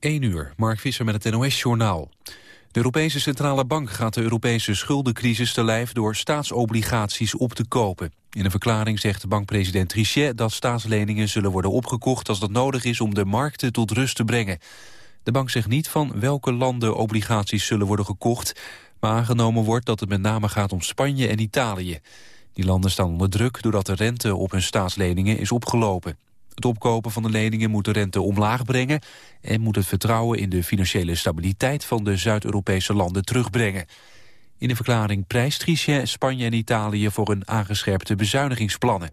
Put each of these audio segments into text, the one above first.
1 uur, Mark Visser met het NOS-journaal. De Europese Centrale Bank gaat de Europese schuldencrisis te lijf... door staatsobligaties op te kopen. In een verklaring zegt bankpresident Trichet dat staatsleningen zullen worden opgekocht... als dat nodig is om de markten tot rust te brengen. De bank zegt niet van welke landen obligaties zullen worden gekocht... maar aangenomen wordt dat het met name gaat om Spanje en Italië. Die landen staan onder druk doordat de rente op hun staatsleningen is opgelopen. Het opkopen van de leningen moet de rente omlaag brengen... en moet het vertrouwen in de financiële stabiliteit van de Zuid-Europese landen terugbrengen. In de verklaring prijst Trichet Spanje en Italië voor hun aangescherpte bezuinigingsplannen.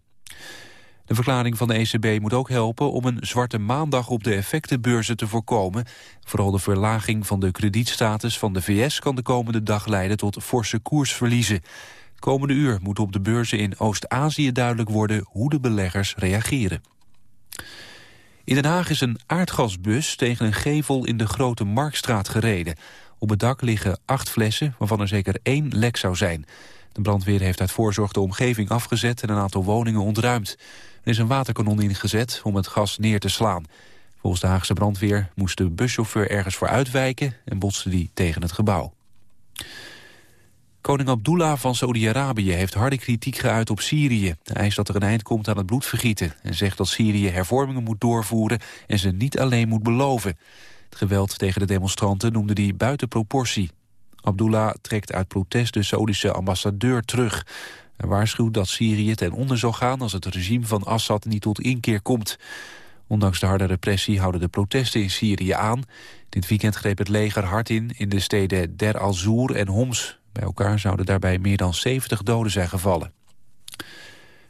De verklaring van de ECB moet ook helpen om een zwarte maandag op de effectenbeurzen te voorkomen. Vooral de verlaging van de kredietstatus van de VS kan de komende dag leiden tot forse koersverliezen. komende uur moet op de beurzen in Oost-Azië duidelijk worden hoe de beleggers reageren. In Den Haag is een aardgasbus tegen een gevel in de Grote Marktstraat gereden. Op het dak liggen acht flessen, waarvan er zeker één lek zou zijn. De brandweer heeft uit voorzorg de omgeving afgezet en een aantal woningen ontruimd. Er is een waterkanon ingezet om het gas neer te slaan. Volgens de Haagse brandweer moest de buschauffeur ergens voor uitwijken en botste die tegen het gebouw. Koning Abdullah van Saudi-Arabië heeft harde kritiek geuit op Syrië. Hij eist dat er een eind komt aan het bloedvergieten... en zegt dat Syrië hervormingen moet doorvoeren en ze niet alleen moet beloven. Het geweld tegen de demonstranten noemde hij buiten proportie. Abdullah trekt uit protest de Saudische ambassadeur terug. Hij waarschuwt dat Syrië ten onder zal gaan als het regime van Assad niet tot inkeer komt. Ondanks de harde repressie houden de protesten in Syrië aan. Dit weekend greep het leger hard in in de steden Der al-Zour en Homs. Bij elkaar zouden daarbij meer dan 70 doden zijn gevallen.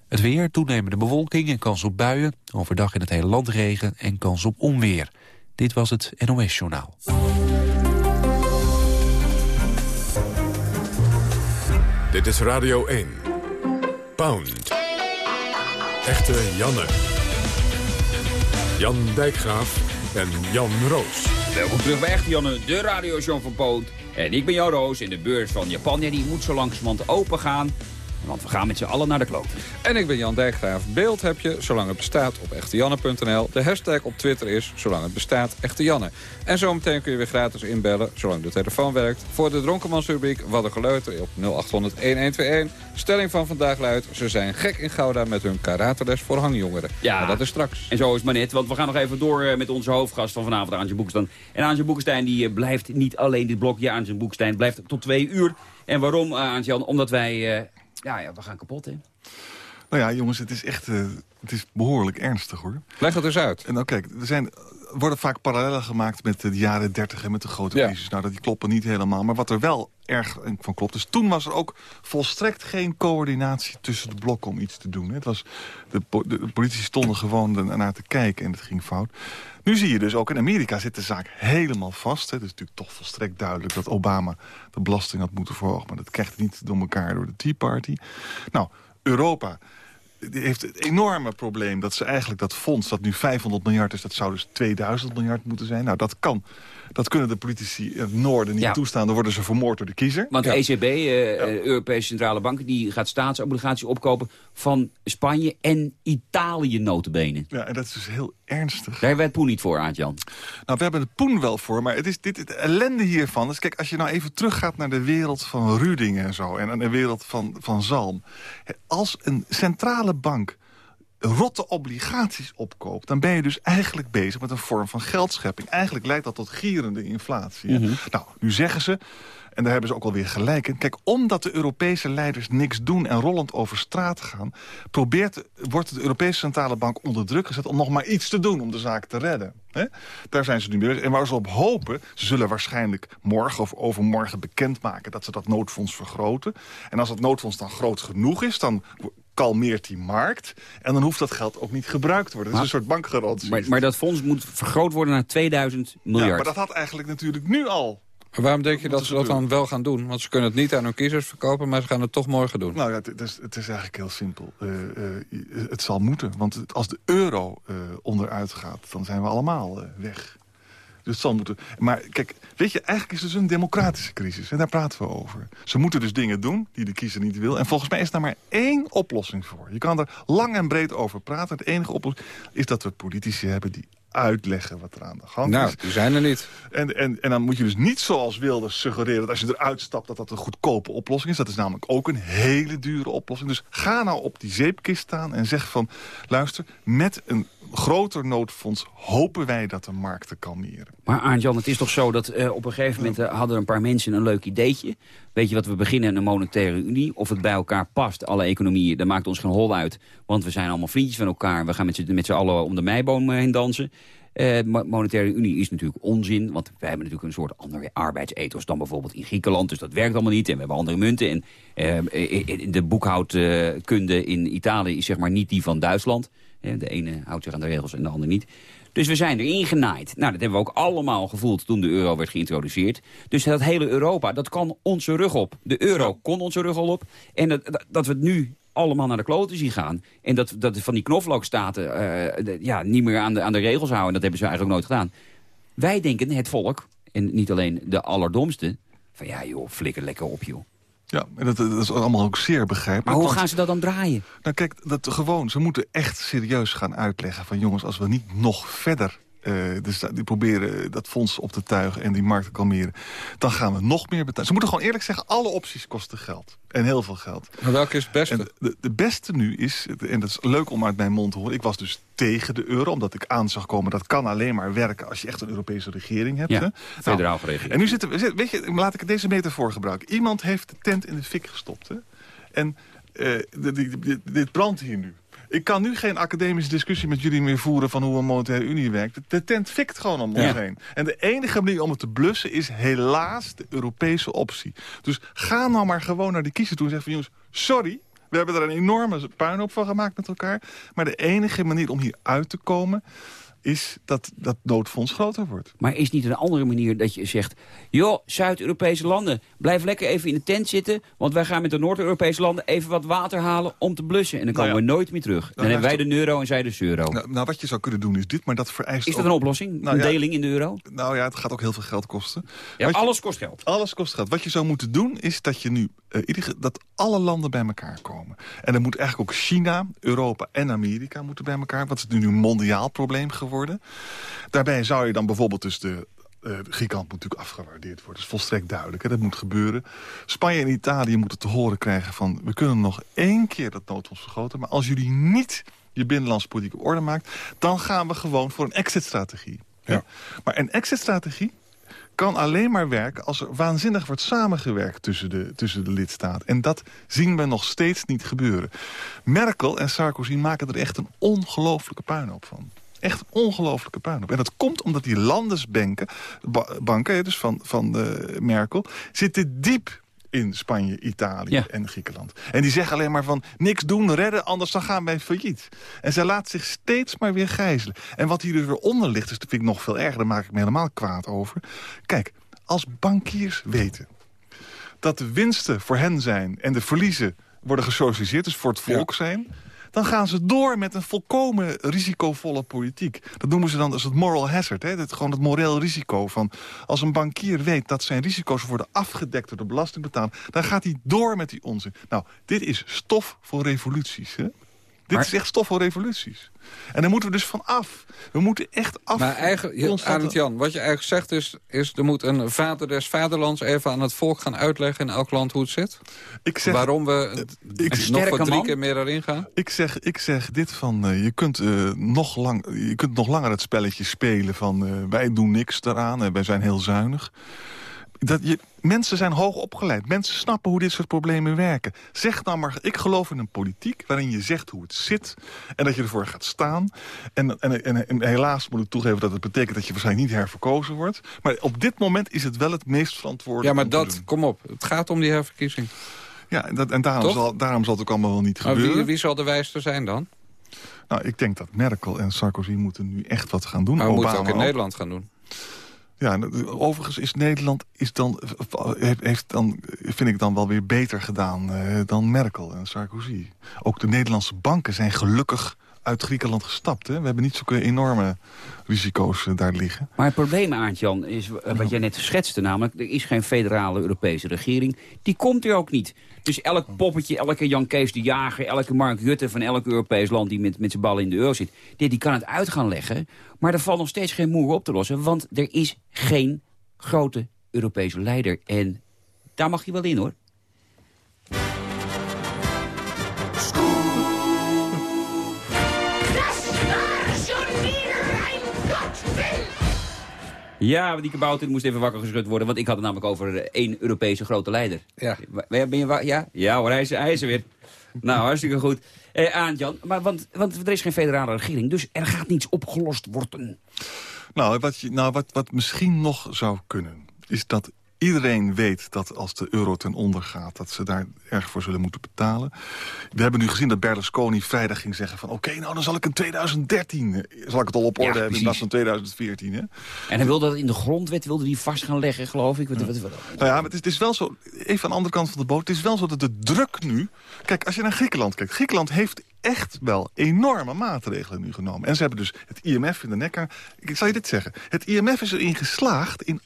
Het weer, toenemende bewolking en kans op buien. Overdag in het hele land regen en kans op onweer. Dit was het NOS Journaal. Dit is Radio 1. Pound. Echte Janne. Jan Dijkgraaf en Jan Roos. Welkom terug bij Echte Janne, de radioshow van Pound. En ik ben Jan Roos in de beurs van Japan. Ja, die moet zo langzamerhand open gaan. Want we gaan met z'n allen naar de kloot. En ik ben Jan Dijkgraaf. Beeld heb je, zolang het bestaat, op echtejanne.nl. De hashtag op Twitter is, zolang het bestaat, Echte En zometeen kun je weer gratis inbellen, zolang de telefoon werkt... voor de Dronkenmansrubriek Wat een Geleuter op 0800-1121. Stelling van vandaag luidt, ze zijn gek in Gouda... met hun karateles voor hangjongeren. Ja, maar dat is straks. En zo is maar net, want we gaan nog even door eh, met onze hoofdgast van vanavond, Aantje Boekstein. En Aantje Boekstein die eh, blijft niet alleen dit blokje, Aantje Boekstein blijft tot twee uur... En waarom, uh, Aantje Omdat wij ja, ja, we gaan kapot, hè? Nou ja, jongens, het is echt uh, het is behoorlijk ernstig, hoor. Leg het eens uit. En nou, kijk, er zijn, worden vaak parallellen gemaakt met de jaren 30 en met de grote crisis. Nou, dat die kloppen niet helemaal. Maar wat er wel erg van klopt, dus toen was er ook volstrekt geen coördinatie tussen de blokken om iets te doen. Het was, de, politici stonden gewoon naar te kijken en het ging fout. Nu zie je dus ook in Amerika zit de zaak helemaal vast. Het is natuurlijk toch volstrekt duidelijk dat Obama de belasting had moeten verhogen. Maar dat krijgt niet door elkaar door de Tea Party. Nou, Europa heeft het enorme probleem dat ze eigenlijk dat fonds... dat nu 500 miljard is, dat zou dus 2000 miljard moeten zijn. Nou, dat kan. Dat kunnen de politici in het noorden niet toestaan. Dan worden ze vermoord door de kiezer. Want de ECB, uh, eh, Europese Centrale Bank... die gaat staatsobligaties opkopen van Spanje en Italië notenbenen. Ja, en dat is dus heel ernstig. Daar hebben we het poen niet voor, Aart-Jan. Nou, we hebben het poen wel voor, maar het, is dit, het ellende hiervan... is, kijk, als je nou even teruggaat naar de wereld van Ruding en zo... en de wereld van, van Zalm... als een centrale bank rotte obligaties opkoopt... dan ben je dus eigenlijk bezig met een vorm van geldschepping. Eigenlijk leidt dat tot gierende inflatie. Mhm. Nou, nu zeggen ze... En daar hebben ze ook alweer gelijk in. Kijk, omdat de Europese leiders niks doen en rollend over straat gaan... Probeert, wordt de Europese Centrale Bank onder druk gezet... om nog maar iets te doen om de zaak te redden. Daar zijn ze nu mee En waar ze op hopen, ze zullen waarschijnlijk morgen of overmorgen bekendmaken... dat ze dat noodfonds vergroten. En als dat noodfonds dan groot genoeg is... dan kalmeert die markt. En dan hoeft dat geld ook niet gebruikt te worden. Dat is een soort bankgarantie. Maar, maar, dat fonds moet vergroot worden naar 2000 miljard. Ja, maar dat had eigenlijk natuurlijk nu al. Maar waarom denk je dat ze dat dan wel gaan doen? Want ze kunnen het niet aan hun kiezers verkopen, maar ze gaan het toch morgen doen. Nou ja, het is, het is eigenlijk heel simpel. Uh, uh, het zal moeten, want als de euro uh, onderuit gaat... dan zijn we allemaal weg. Dus zal moeten. Maar kijk, weet je, eigenlijk is het dus een democratische crisis. En daar praten we over. Ze moeten dus dingen doen die de kiezer niet wil. En volgens mij is daar maar één oplossing voor. Je kan er lang en breed over praten. Het enige oplossing is dat we politici hebben die uitleggen wat er aan de gang Nou, is. die zijn er niet. En, en, en dan moet je dus niet zoals Wilders suggereren... dat als je eruit stapt dat dat een goedkope oplossing is. Dat is namelijk ook een hele dure oplossing. Dus ga nou op die zeepkist staan en zeg van... luister, met een groter noodfonds hopen wij dat de markten kalmeren. Maar Arndt-Jan, het is toch zo dat eh, op een gegeven moment eh, hadden een paar mensen een leuk ideetje. Weet je wat, we beginnen een monetaire unie. Of het bij elkaar past, alle economieën, dat maakt ons geen hol uit. Want we zijn allemaal vriendjes van elkaar. We gaan met z'n met z'n allen om de meiboom eh, heen dansen. Eh, mo- monetaire unie is natuurlijk onzin. Want wij hebben natuurlijk een soort andere arbeidsethos dan bijvoorbeeld in Griekenland. Dus dat werkt allemaal niet. En we hebben andere munten. En eh, de boekhoudkunde in Italië is zeg maar niet die van Duitsland. Eh, De ene houdt zich aan de regels en de ander niet. Dus we zijn erin genaaid. Nou, dat hebben we ook allemaal gevoeld toen de euro werd geïntroduceerd. Dus dat hele Europa, dat kan onze rug op. De euro kon onze rug al op. En dat, dat we het nu allemaal naar de kloten zien gaan. En dat, dat van die knoflookstaten eh, de- ja, niet meer aan de, aan de regels houden. Dat hebben ze eigenlijk nooit gedaan. Wij denken, het volk, en niet alleen de allerdomste... van ja joh, flikker lekker op joh. Ja, en dat, dat is allemaal ook zeer begrijpelijk. Maar hoe gaan ze dat dan draaien? Nou kijk, dat gewoon, ze moeten echt serieus gaan uitleggen van jongens, als we niet nog verder eh, dus die proberen dat fonds op te tuigen en die markt te kalmeren, dan gaan we nog meer betalen. Ze moeten gewoon eerlijk zeggen, alle opties kosten geld. En heel veel geld. Maar welke is het beste? En de, de beste nu is, en dat is leuk om uit mijn mond te horen... ik was dus tegen de euro, omdat ik aan zag komen... dat kan alleen maar werken als je echt een Europese regering hebt. Ja, hè? Nou, federaal geregeld. en nu zitten we, weet je, laat ik deze metafoor gebruiken. Iemand heeft de tent in de fik gestopt. Hè? En eh, dit brandt hier nu. Ik kan nu geen academische discussie met jullie meer voeren... van hoe een monetaire unie werkt. De tent fikt gewoon om ons Ja. heen. En de enige manier om het te blussen is helaas de Europese optie. Dus ga nou maar gewoon naar de kiezer toe en zeg van... jongens, sorry, we hebben er een enorme puinhoop van gemaakt met elkaar. Maar de enige manier om hier uit te komen... is dat dat noodfonds groter wordt. Maar is niet een andere manier dat je zegt... joh, Zuid-Europese landen, blijf lekker even in de tent zitten... want wij gaan met de Noord-Europese landen even wat water halen om te blussen. En dan komen Nou ja. we nooit meer terug. Dan Nou, hebben wij de euro en zij de euro. Nou, nou, wat je zou kunnen doen is dit, maar dat vereist is dat ook- een oplossing? Nou een ja. deling in de euro? Nou ja, het gaat ook heel veel geld kosten. Ja, je- alles kost geld. Alles kost geld. Wat je zou moeten doen is dat je nu ieder, ge- dat alle landen bij elkaar komen. En dan moet eigenlijk ook China, Europa en Amerika moeten bij elkaar. Wat is nu een mondiaal probleem geworden. Daarbij zou je dan bijvoorbeeld dus de Griekenland moet natuurlijk afgewaardeerd worden. Dat is volstrekt duidelijk. Hè? Dat moet gebeuren. Spanje en Italië moeten te horen krijgen van... we kunnen nog één keer dat noodfonds vergroten... maar als jullie niet je binnenlandse politiek op orde maakt... dan gaan we gewoon voor een exit-strategie. Ja. Maar een exit-strategie kan alleen maar werken als er waanzinnig wordt samengewerkt tussen de, tussen de lidstaten. En dat zien we nog steeds niet gebeuren. Merkel en Sarkozy maken er echt een ongelofelijke puinhoop van. Echt een ongelofelijke puinhoop. En dat komt omdat die landesbanken, ba- banken, hè, dus van, van de Merkel, zitten diep in Spanje, Italië Ja. en Griekenland. En die zeggen alleen maar van niks doen, redden, anders dan gaan wij failliet. En zij laat zich steeds maar weer gijzelen. En wat hier dus weer onder ligt, dus dat vind ik nog veel erger, daar maak ik me helemaal kwaad over. Kijk, als bankiers weten dat de winsten voor hen zijn en de verliezen worden gesocialiseerd, dus voor het volk zijn... dan gaan ze door met een volkomen risicovolle politiek. Dat noemen ze dan als het moral hazard. Hè? Dat, gewoon het moreel risico. Van als een bankier weet dat zijn risico's worden afgedekt door de belastingbetaler... dan gaat hij door met die onzin. Nou, dit is stof voor revoluties. Hè? Dit Maar- is echt stof voor revoluties. En daar moeten we dus van af. We moeten echt af. Maar eigenlijk, Jan, wat je eigenlijk zegt is, is... er moet een vader des vaderlands even aan het volk gaan uitleggen... in elk land hoe het zit. ik zeg, Waarom we ik- nog voor drie man. keer meer erin gaan. Ik zeg, ik zeg dit van, eh, je, kunt, eh, nog lang, je kunt nog langer het spelletje spelen van... wij doen niks daaraan en wij zijn heel zuinig. Dat je, mensen zijn hoog opgeleid. Mensen snappen hoe dit soort problemen werken. Zeg nou maar, ik geloof in een politiek waarin je zegt hoe het zit... en dat je ervoor gaat staan. En, en, en, en helaas moet ik toegeven dat het betekent dat je waarschijnlijk niet herverkozen wordt. Maar op dit moment is het wel het meest verantwoordelijk Ja, maar dat, kom op. Het gaat om die herverkiezing. Ja, en, dat, en daarom, Toch? zal, daarom zal het ook allemaal wel niet Maar gebeuren. wie, wie zal de wijste zijn dan? Nou, ik denk dat Merkel en Sarkozy moeten nu echt wat gaan doen. Maar we moeten ook in Nederland gaan doen. Ja, en, overigens is Nederland is dan, heeft, heeft dan, vind ik dan wel weer beter gedaan eh, dan Merkel en Sarkozy. Ook de Nederlandse banken zijn gelukkig uit Griekenland gestapt. Hè? We hebben niet zulke enorme risico's daar liggen. Maar het probleem, Aantjan, is wat jij net schetste. Namelijk, er is geen federale Europese regering. Die komt er ook niet. Dus elk poppetje, elke Jan Kees de Jager... elke Mark Rutte van elk Europees land die met, met zijn ballen in de euro zit... Die, die kan het uit gaan leggen. Maar er valt nog steeds geen moer op te lossen. Want er is geen grote Europese leider. En daar mag je wel in, hoor. Ja, die kabouter moest even wakker geschud worden. Want ik had het namelijk over één Europese grote leider. Ja. Ben je, ja? Ja hoor, hij is, hij is er weer. nou, hartstikke goed. Eh, aan Jan, maar want, want er is geen federale regering, dus er gaat niets opgelost worden. Nou, wat, je, nou wat, wat misschien nog zou kunnen, is dat Iedereen weet dat als de euro ten onder gaat... dat ze daar erg voor zullen moeten betalen. We hebben nu gezien dat Berlusconi vrijdag ging zeggen van... oké, nou dan zal ik in 2013 eh, zal ik het al op orde ja, hebben in plaats van 2014. Hè? En hij wilde dat in de grondwet wilde die vast gaan leggen, geloof ik. Nou ja, maar het is, het is, wel zo... Even aan de andere kant van de boot. Het is wel zo dat de druk nu... Kijk, als je naar Griekenland kijkt. Griekenland heeft echt wel enorme maatregelen nu genomen. En ze hebben dus het IMF in de nekker. Ik zal je dit zeggen. Het IMF is erin geslaagd in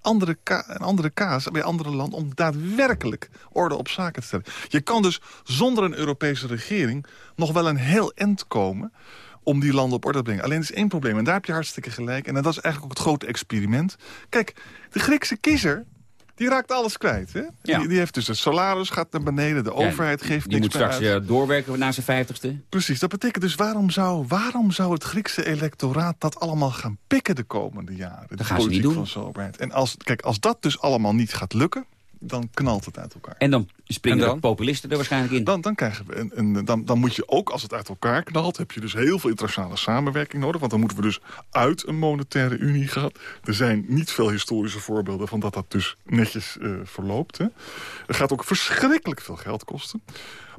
andere, ka andere kaas bij andere landen... om daadwerkelijk orde op zaken te stellen. Je kan dus zonder een Europese regering nog wel een heel eind komen om die landen op orde te brengen. Alleen is één probleem, en daar heb je hartstikke gelijk. En dat is eigenlijk ook het grote experiment. Kijk, de Griekse kiezer die raakt alles kwijt. Hè? Die, die, heeft dus het salaris gaat naar beneden, de overheid geeft die niks moet straks uit. doorwerken na zijn vijftigste. Precies, dat betekent dus waarom zou, waarom zou het Griekse electoraat dat allemaal gaan pikken de komende jaren? Dat gaan ze niet doen. Van En als, kijk, als dat dus allemaal niet gaat lukken, dan knalt het uit elkaar. En dan springen de populisten er waarschijnlijk in. Dan, dan, krijgen we een, een, dan, dan moet je ook, als het uit elkaar knalt... heb je dus heel veel internationale samenwerking nodig. Want dan moeten we dus uit een monetaire unie gaan. Er zijn niet veel historische voorbeelden van dat dat dus netjes uh, verloopt. Hè. Er gaat ook verschrikkelijk veel geld kosten.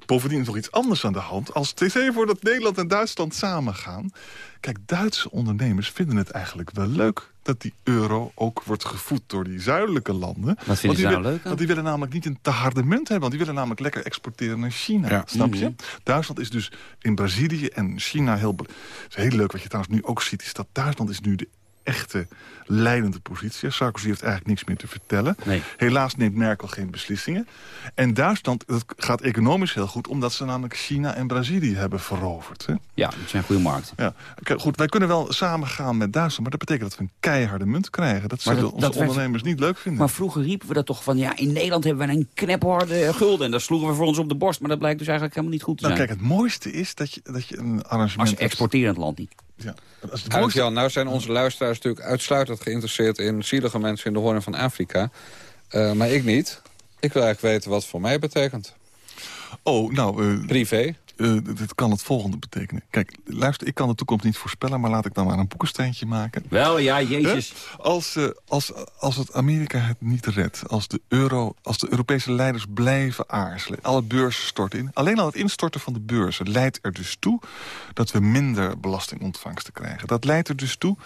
Bovendien is nog iets anders aan de hand. Als het is voor dat Nederland en Duitsland samen gaan... Kijk, Duitse ondernemers vinden het eigenlijk wel leuk... dat die euro ook wordt gevoed door die zuidelijke landen. Vinden ze nou leuk Want die willen namelijk niet een te harde munt hebben. Want die willen namelijk lekker exporteren naar China. Snap je? Mhm. Duitsland is dus in Brazilië en China heel... Het is heel leuk wat je trouwens nu ook ziet... is dat Duitsland is nu de echte leidende positie. Sarkozy heeft eigenlijk niks meer te vertellen. Helaas neemt Merkel geen beslissingen. En Duitsland dat gaat economisch heel goed... omdat ze namelijk China en Brazilië hebben veroverd. Hè? Ja, dat zijn goede markten. Ja. Goed, wij kunnen wel samen gaan met Duitsland... maar dat betekent dat we een keiharde munt krijgen. Dat zullen onze ondernemers niet leuk vinden. Maar vroeger riepen we dat toch van... ja, in Nederland hebben we een knepharde gulden... en daar sloegen we voor ons op de borst. Maar dat blijkt dus eigenlijk helemaal niet goed te nou, zijn. Kijk, het mooiste is dat je, dat je een arrangement... Als exporterend land niet. Ja. Als Jan, nou zijn onze luisteraars natuurlijk uitsluitend geïnteresseerd... in zielige mensen in de hoorn van Afrika. Uh, maar ik niet. Ik wil eigenlijk weten wat het voor mij betekent. Oh, nou... Uh, Privé? Uh, dit kan het volgende betekenen. Kijk, luister, ik kan de toekomst niet voorspellen... maar laat ik dan maar een boekensteintje maken. Wel, ja, jezus. Als, uh, als, als het Amerika het niet redt... Als de, euro, als de Europese leiders blijven aarzelen... alle beurzen storten in... alleen al het instorten van de beurzen leidt er dus toe... dat we minder belastingontvangsten krijgen. Dat leidt er dus toe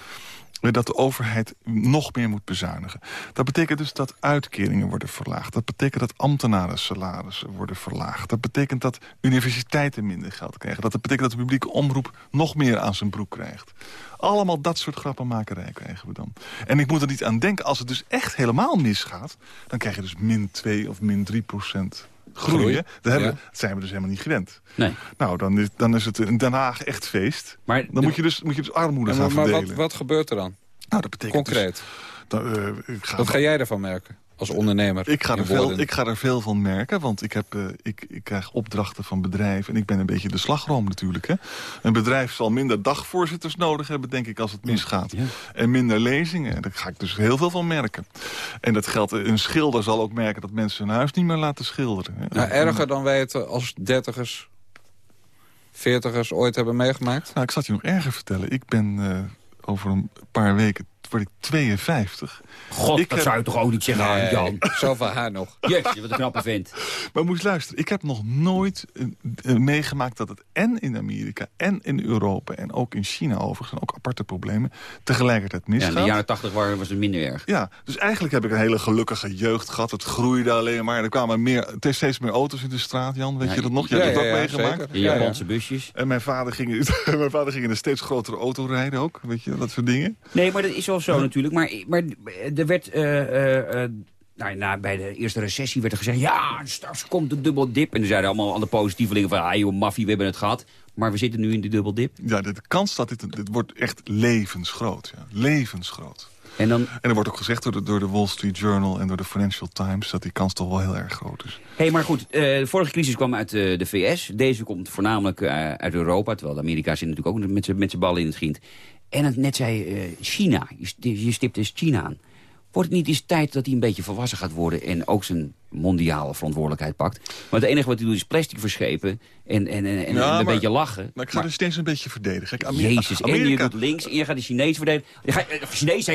dat de overheid nog meer moet bezuinigen. Dat betekent dus dat uitkeringen worden verlaagd. Dat betekent dat ambtenaren salarissen worden verlaagd. Dat betekent dat universiteiten minder geld krijgen. Dat betekent dat de publieke omroep nog meer aan zijn broek krijgt. Allemaal dat soort grappenmakerij krijgen we dan. En ik moet er niet aan denken, als het dus echt helemaal misgaat... dan krijg je dus min 2 of min 3 procent groeien. Dat, hebben, dat zijn we dus helemaal niet gewend. Nee. Nou, dan is, dan is het in Den Haag echt feest. Maar dan moet, je dus, moet je dus armoede gaan maar verdelen. Maar wat, wat gebeurt er dan? Nou, dat betekent dus Concreet. Dus, ga wat ga jij ervan merken? Als ondernemer. Ik ga, er veel, ik ga er veel van merken, want ik, heb, uh, ik, ik krijg opdrachten van bedrijven. En ik ben een beetje de slagroom natuurlijk. Hè. Een bedrijf zal minder dagvoorzitters nodig hebben, denk ik, als het misgaat. En minder lezingen. Daar ga ik dus heel veel van merken. En dat geldt, een schilder zal ook merken dat mensen hun huis niet meer laten schilderen. Hè. Nou, erger dan wij het als dertigers, veertigers ooit hebben meegemaakt? Nou, ik zal het je nog erger vertellen. Ik ben uh, over een paar weken word ik 52. God, Ik dat heb- zou je toch ook niet zeggen, Nee, Jan? zo van haar nog. Jeetje, wat een knappe vent. Maar moest luisteren, ik heb nog nooit eh, eh, meegemaakt dat het en in Amerika en in Europa... en ook in China overigens, ook aparte problemen, tegelijkertijd Ja, in misgaat. de jaren tachtig waren- was het minder erg. Ja, dus eigenlijk heb ik een hele gelukkige jeugd gehad. Het groeide alleen maar. Er kwamen meer, er is steeds meer auto's in de straat, Jan. Weet Ja, je dat nog? Je ja, hebt het ja, ook ja, meegemaakt. zeker. De Ja, ja. Japanse busjes. En mijn vader, ging, in- mijn vader ging in een steeds grotere auto rijden ook. Weet je, dat soort dingen. Nee, maar dat is wel zo natuurlijk. Maar, maar er werd... eh, eh, eh, nou, na, bij de eerste recessie werd er gezegd... ja, straks komt de dubbel dip. En dan zeiden allemaal alle positievelingen van... ah joh, maffie, we hebben het gehad. Maar we zitten nu in de dubbel dip. Ja, de, de kans dat dit, dit wordt echt levensgroot. Ja. Levensgroot. En dan... En er wordt ook gezegd door de, door de Wall Street Journal en door de Financial Times... dat die kans toch wel heel erg groot is. Hé, hey, maar goed, de vorige crisis kwam uit de VS. Deze komt voornamelijk uit Europa. Terwijl de Amerika zit natuurlijk ook met zijn ballen in het giend. En het, net zei eh, China. Je, st- je stipt dus China aan. Wordt het niet eens tijd dat hij een beetje volwassen gaat worden... en ook zijn mondiale verantwoordelijkheid pakt? Want het enige wat hij doet is plastic verschepen... en, en, en, en Ja, een maar- beetje lachen. Maar ik ga dus steeds een beetje verdedigen. Kijk, Amer- Jezus, en je Amerika, doet links en je gaat de Chinezen verdedigen. Gaat, eh, Chinees,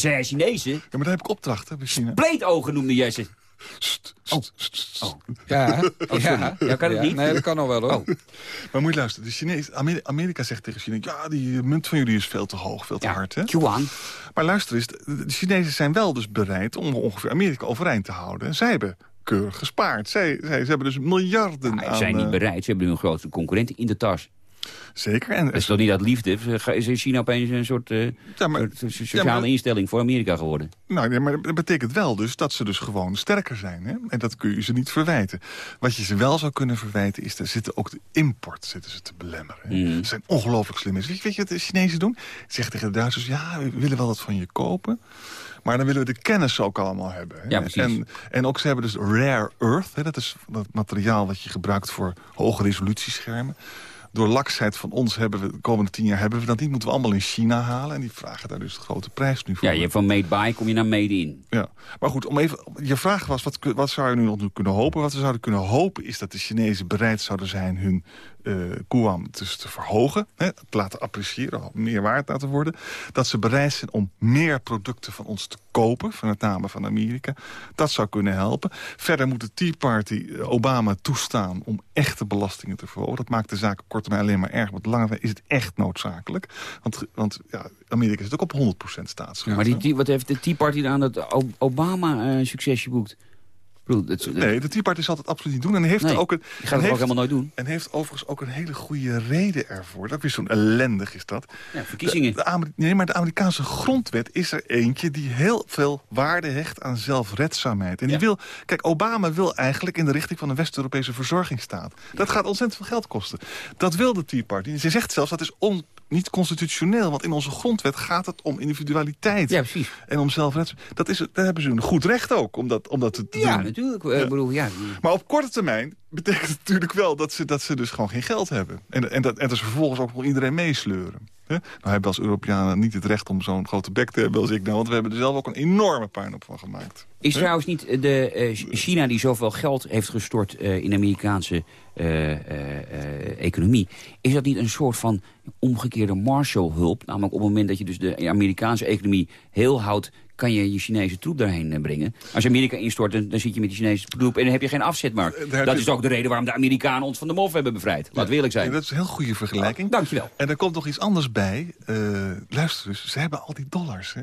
zei hij Chinezen? Ja, maar daar heb ik opdrachten bij China. Noemde jij ze. St, st. Oh. Ja, ja. Ja, kan het niet? Nee, dat kan nog wel hoor. Oh. Maar moet je luisteren, de Chinees, Amer- Amerika zegt tegen China... ja, die munt van jullie is veel te hoog, veel te Ja, hard. Hè? Yuan. Maar luister eens, de Chinezen zijn wel dus bereid om ongeveer Amerika overeind te houden. Zij hebben keurig gespaard. Zij, zij, ze hebben dus miljarden Maar aan... ze zijn niet eh, bereid. Ze hebben nu een grote concurrent in de tas. Zeker. En, Dat is toch niet uit liefde? Is China opeens een soort, eh, ja, maar, soort sociale ja, maar- instelling voor Amerika geworden? nou, nee, maar dat betekent wel dus dat ze dus gewoon sterker zijn. Hè? En dat kun je ze niet verwijten. Wat je ze wel zou kunnen verwijten is... dat zitten ook de import zitten ze te belemmeren. Mhm. Ze zijn ongelooflijk slim. Weet je, weet je wat de Chinezen doen? Ze zeggen tegen de Duitsers... ja, we willen wel wat van je kopen... Maar dan willen we de kennis ook allemaal hebben. Hè? Ja, precies. En, en ook ze hebben dus rare earth. Hè? Dat is dat materiaal wat je gebruikt voor hoge resolutieschermen. Door laksheid van ons hebben we de komende tien jaar hebben we dat niet. Moeten we allemaal in China halen. En die vragen daar dus de grote prijs nu voor. Ja, je van made by kom je naar made in. Ja, maar goed, om even, je vraag was, wat, wat zou je nu nog kunnen hopen? Wat we zouden kunnen hopen is dat de Chinezen bereid zouden zijn hun eh Guam dus te verhogen. Hè, te laten appreciëren, meer waard laten worden. Dat ze bereid zijn om meer producten van ons te kopen, van met name van Amerika. Dat zou kunnen helpen. Verder moet de Tea Party eh, Obama toestaan om echte belastingen te verhogen. Dat maakt de zaak termijn alleen maar erg. Want op lange termijn is het echt noodzakelijk. Want, want ja, Amerika zit ook op 100% staatsschuld. Maar die, die- wat heeft de Tea Party aan dat Obama een succesje boekt? Bedoel, dat, dat- Nee, de Tea Party zal het absoluut niet doen. En heeft Nee, ook een, die gaat het ook heeft, helemaal nooit doen. en heeft overigens ook een hele goede reden ervoor. Dat is zo'n ellendig is dat. Ja, verkiezingen. De, nee, maar de Amerikaanse grondwet is er eentje die heel veel waarde hecht aan zelfredzaamheid. En die Ja. wil, kijk, Obama wil eigenlijk in de richting van een West-Europese verzorgingsstaat. Dat gaat ontzettend veel geld kosten. Dat wil de Tea Party. Ze zegt zelfs dat is on, niet constitutioneel, want in onze grondwet gaat het om individualiteit. Ja, precies. En om zelfredzaamheid. Dat is, daar hebben ze een goed recht ook om dat, om dat te doen. Ja, natuurlijk. Eh, Ik bedoel, ja. Maar op korte termijn betekent natuurlijk wel dat ze, dat ze dus gewoon geen geld hebben. En, en, dat, en dat ze vervolgens ook nog iedereen meesleuren. Nou hebben als Europeanen niet het recht om zo'n grote bek te hebben als ik nou. Want we hebben er zelf ook een enorme puinhoop van gemaakt. Is trouwens niet de eh, China die zoveel geld heeft gestort eh, in de Amerikaanse eh, economie. Is dat niet een soort van omgekeerde Marshallhulp? Namelijk op het moment dat je dus de Amerikaanse economie heel houdt... kan je je Chinese troep daarheen eh, brengen. Als Amerika instort, dan, dan zit je met die Chinese troep... en dan heb je geen afzetmarkt. Eh, Dat is ook de reden waarom de Amerikanen ons van de mof hebben bevrijd. Laat eerlijk zijn. Dat is een heel goede vergelijking. Dankjewel. En er komt nog iets anders bij. Eh, luister dus, ze hebben al die dollars. Hè?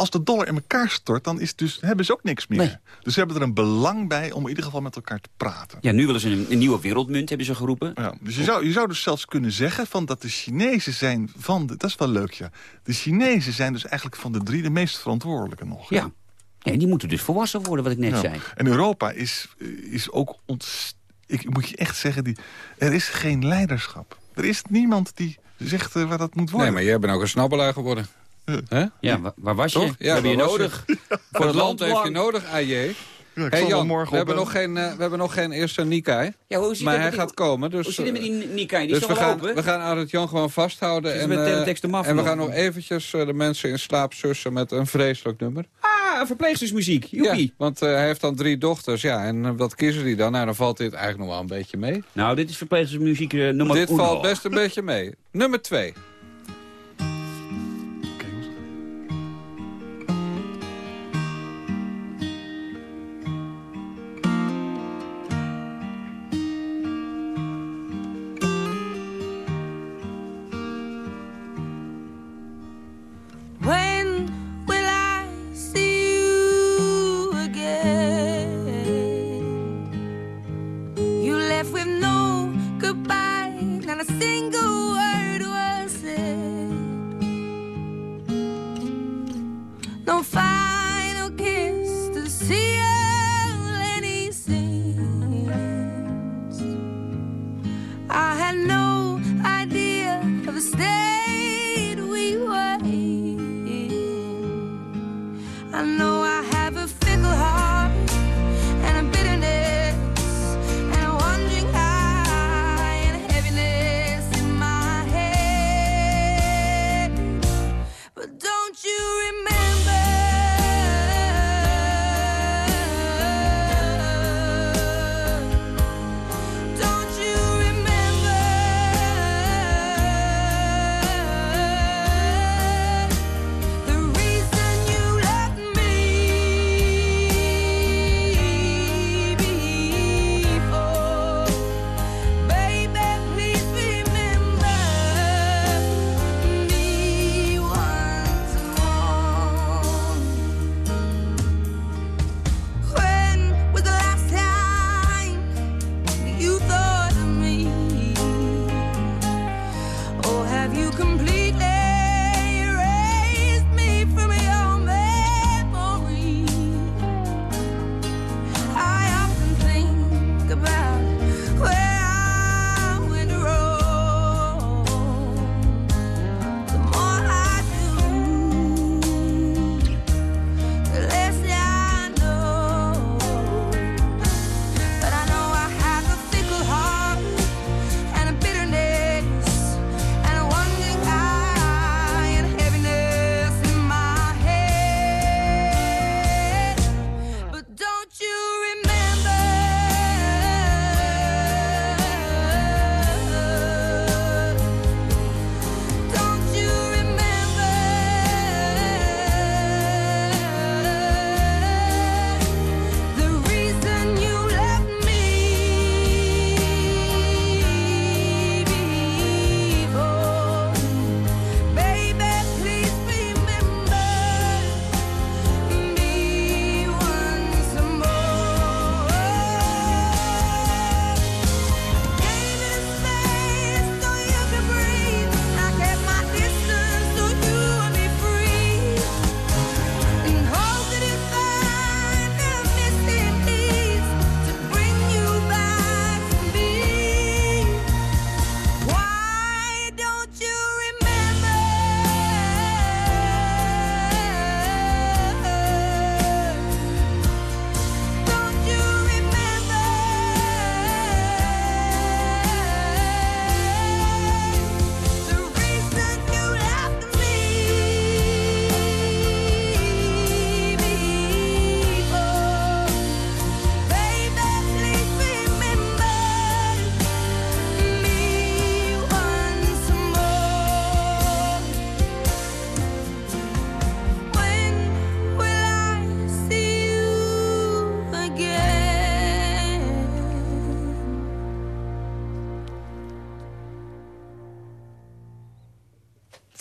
Als de dollar in elkaar stort, dan is dus, hebben ze ook niks meer. Nee. Dus ze hebben er een belang bij om in ieder geval met elkaar te praten. Ja, nu willen ze een, een nieuwe wereldmunt, hebben ze geroepen. Ja, dus je zou, je zou dus zelfs kunnen zeggen van dat de Chinezen zijn van... De, dat is wel leuk, ja. De Chinezen zijn dus eigenlijk van de drie de meest verantwoordelijke nog. hè? Ja. ja, die moeten dus volwassen worden, wat ik net Ja. zei. En Europa is, is ook... Ik moet je echt zeggen, die, er is geen leiderschap. Er is niemand die zegt eh, waar dat moet worden. Nee, maar jij bent ook een snabbelaar geworden. Hè? Ja, wa- waar was je? Toch? Ja, we hebben je waar was je? nodig. Voor het land heeft je nodig, AJ. Ja, Hey Jan, we hebben, nog opbellen. geen, eh, we hebben nog geen eerste Nikai. Ja, hoe zit Maar hij die- gaat komen. Dus, Hoe zit het met die Nikkei? Die dus we gaan, open? we gaan Arend Jan gewoon vasthouden. Dus En, met eh, teletext de maf en we nog. gaan nog eventjes eh, de mensen in slaap sussen met een vreselijk nummer. Ah, verpleegstersmuziek. Joepie. Ja, want eh, hij heeft dan drie dochters. Ja, en eh, wat kiezen die dan? Nou, dan valt dit eigenlijk nog wel een beetje mee. Nou, dit is verpleegstersmuziek eh, nummer dit uno. valt best een beetje mee. Nummer twee.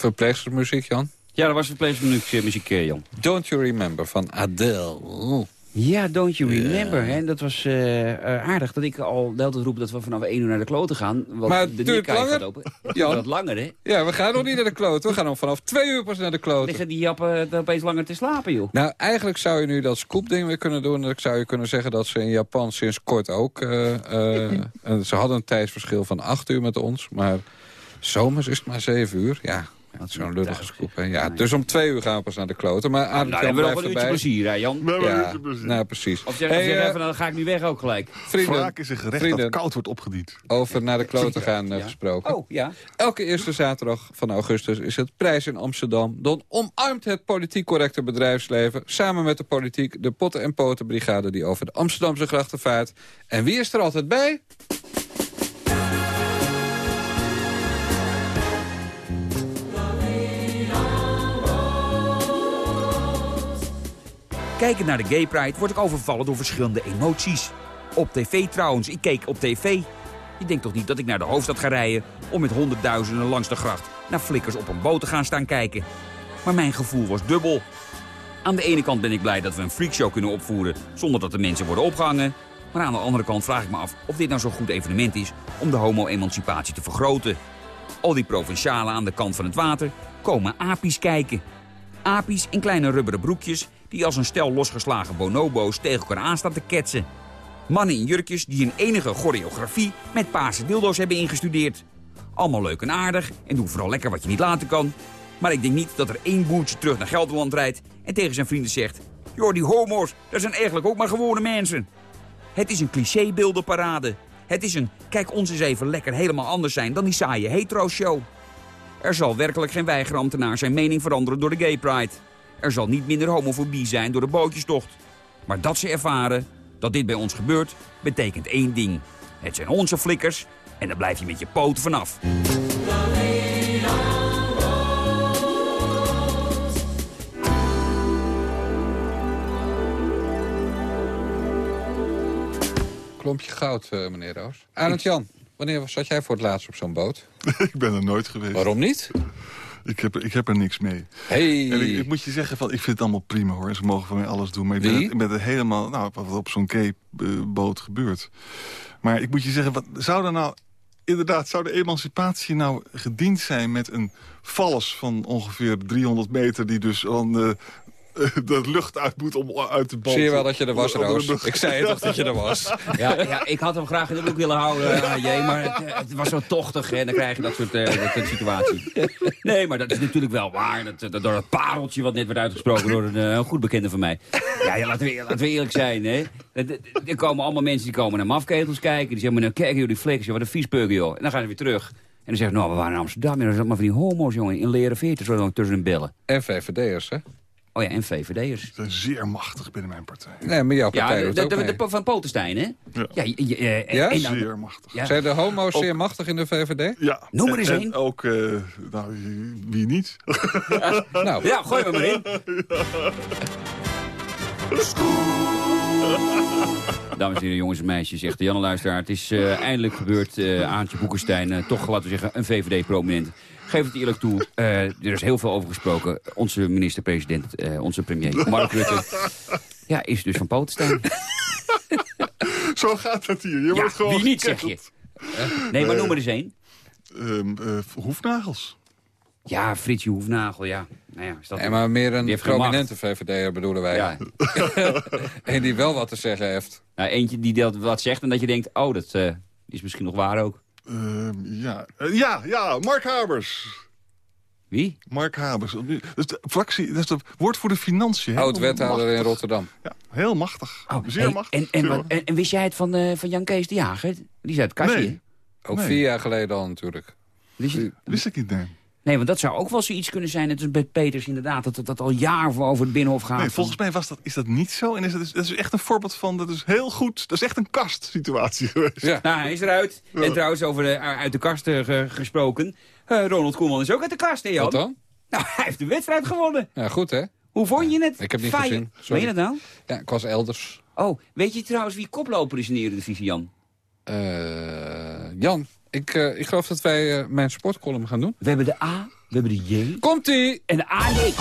Verpleegstersmuziek, Jan? Ja, dat was verpleegmuziek, eh, muziek, eh, Jan. Don't You Remember van Adele. Ja, don't you remember. Hè? Dat was eh, aardig dat ik al de hele roep dat we vanaf 1 uur naar de kloten gaan. Want Maar de duurt langer? gaat open. Duurt wat langer, hè? Ja, we gaan nog niet naar de kloot. We gaan nog vanaf twee uur pas naar de kloot. Liggen die jappen opeens langer te slapen, joh. Nou, eigenlijk zou je nu dat scoopding weer kunnen doen. Dan zou je kunnen zeggen dat ze in Japan sinds kort ook... en ze hadden een tijdsverschil van acht uur met ons. Maar zomers is het maar zeven uur. Ja, Wat zo'n een lullige scoop. hè. Ja, dus om twee uur gaan we pas naar de kloten. Maar Nou, dan Jan hebben we nog een uurtje plezier, hè, Jan? We hebben een Ja, uurtje plezier. nou precies. Of zeg, Hey, zeg eh, even, dan ga ik nu weg ook gelijk. vrienden, Vraag is een gerecht vrienden. dat koud wordt opgediend. over naar de kloten gaan eh, Ja. gesproken. Oh, ja. Elke eerste zaterdag van augustus is het prijs in Amsterdam. Dan omarmt het politiek correcte bedrijfsleven... samen met de politiek de potten- en potenbrigade... die over de Amsterdamse grachten vaart. En wie is er altijd bij? Kijkend naar de Gay Pride word ik overvallen door verschillende emoties. Op tv trouwens, ik keek op tv. Je denkt toch niet dat ik naar de hoofdstad ga rijden... om met honderdduizenden langs de gracht naar flikkers op een boot te gaan staan kijken. Maar mijn gevoel was dubbel. Aan de ene kant ben ik blij dat we een freakshow kunnen opvoeren... zonder dat de mensen worden opgehangen. Maar aan de andere kant vraag ik me af of dit nou zo'n goed evenement is... om de homo-emancipatie te vergroten. Al die provincialen aan de kant van het water komen apies kijken. Apies in kleine rubberen broekjes die als een stel losgeslagen bonobo's tegen elkaar aan staan te ketsen. Mannen in jurkjes die een enige choreografie met paarse dildo's hebben ingestudeerd. Allemaal leuk en aardig en doen vooral lekker wat je niet laten kan. Maar ik denk niet dat er één boertje terug naar Gelderland rijdt en tegen zijn vrienden zegt... joh, die homo's, dat zijn eigenlijk ook maar gewone mensen. Het is een clichébeeldenparade. Het is een kijk ons eens even lekker helemaal anders zijn dan die saaie hetero-show. Er zal werkelijk geen weigerambtenaar zijn mening veranderen door de gay pride. Er zal niet minder homofobie zijn door de bootjestocht. Maar dat ze ervaren dat dit bij ons gebeurt, betekent één ding. Het zijn onze flikkers en daar blijf je met je poten vanaf. Klompje goud, eh, meneer Roos. Arend Jan, wanneer zat jij voor het laatst op zo'n boot? ik ben er nooit geweest. Waarom niet? Ik heb, ik heb er niks mee. Hey. En ik, ik moet je zeggen, van, ik vind het allemaal prima hoor. Ze mogen van mij alles doen. Maar ik ben, Wie? het- ik ben het helemaal, nou, wat op zo'n boot gebeurt. Maar ik moet je zeggen, wat, zou er nou... Inderdaad, zou de emancipatie nou gediend zijn met een vallers van ongeveer 300 meter... die dus dan de, de lucht uit moet om uit de boot... Zie je wel dat je er was, Roos? Ik zei het toch dat je er was. Ja, ja, ik had hem graag in de broek willen houden, AJ, maar het, het was zo tochtig en dan krijg je dat soort, eh, dat soort situaties. Nee, maar dat is natuurlijk wel waar. Dat, dat, door dat pareltje wat net werd uitgesproken door een, eh, een goed bekende van mij. Ja, ja laten, we, laten we eerlijk zijn. Hè. Er- komen allemaal mensen die komen naar mafketels kijken. Die zeggen, nou kijk jullie flikkers, joh, wat een viespeuken joh. En dan gaan ze weer terug. En dan zeggen ze, nou, we waren in Amsterdam. En dan zat maar van die homo's, jongen, in leren veertjes zo lang tussen hun billen. En VVD'ers, hè? Oh ja, en VVD'ers. Ze zijn zeer machtig binnen mijn partij. Nee, maar jouw Ja, partij de, doet de, van Potenstein, hè? Ja. Ja, je- je- eh, Ja? en dan- Zeer machtig. ja. Zijn de homo's zeer machtig in de VVD? Ja. Noem er eens En- één. Ook, eh, nou, wie niet? Nou, Ja, gooi me maar in. Dames en heren, jongens en meisjes, zegt de Janne Luisteraar. Het is eh, eindelijk gebeurd. eh Aantje Boekenstein, eh, toch laten we zeggen een VVD-prominent. Geef het eerlijk toe, eh, er is heel veel over gesproken. Onze minister-president, eh, onze premier, Mark Rutte... Ja, is dus van Potenstein. Zo gaat het hier. Je Ja, wordt gewoon wie niet, zeg je. geketeld. Nee, maar noem er eens één. Ehm, eh, hoefnagels. Ja, Fritsje Hoefnagel, ja. Nou ja, is dat... nee, maar meer een prominente VVD'er bedoelen wij. ja. En die wel wat te zeggen heeft. Nou, eentje die dat wat zegt en dat je denkt... oh, dat eh, is misschien nog waar ook. Ehm, ja. Eh, ja, ja, Mark Habers. Wie? Mark Habers. Dat is de fractie, dat is de woord voor de financiën. Oud-wethouder in Machtig. Rotterdam. Ja, heel machtig. Zeer hey, machtig. En, en, Zeer wat- en, en wist jij het van, eh, van Jan Kees de Jager? Die is uit het kastje. Nee. Ook Nee. vier jaar geleden al natuurlijk. Wist je? Wist ik niet, nee. Nee, want dat zou ook wel zoiets kunnen zijn. Het is bij Peters inderdaad, dat het dat al jaar voor over het Binnenhof gaat. Nee, volgens mij was dat, is dat niet zo. En is dat, dat is echt een voorbeeld van, dat is heel goed. Dat is echt een kastsituatie geweest. Ja. Nou, hij is eruit. En trouwens, over de, uit de kast eh, ge- gesproken. Eh, Ronald Koeman is ook uit de kast, hè Jan? Wat dan? Nou, hij heeft de wedstrijd gewonnen. Ja, goed hè? Hoe vond je het? Ik heb niet Feyenoord- gezien, sorry. Meen je dat nou? Ja, ik was elders. Oh, weet je trouwens wie koploper is in de Eredivisie, Jan? Eh, Jan, ik, eh, ik geloof dat wij eh, mijn sportcolumn gaan doen. We hebben de A, we hebben de J Komt-ie! en de AJ.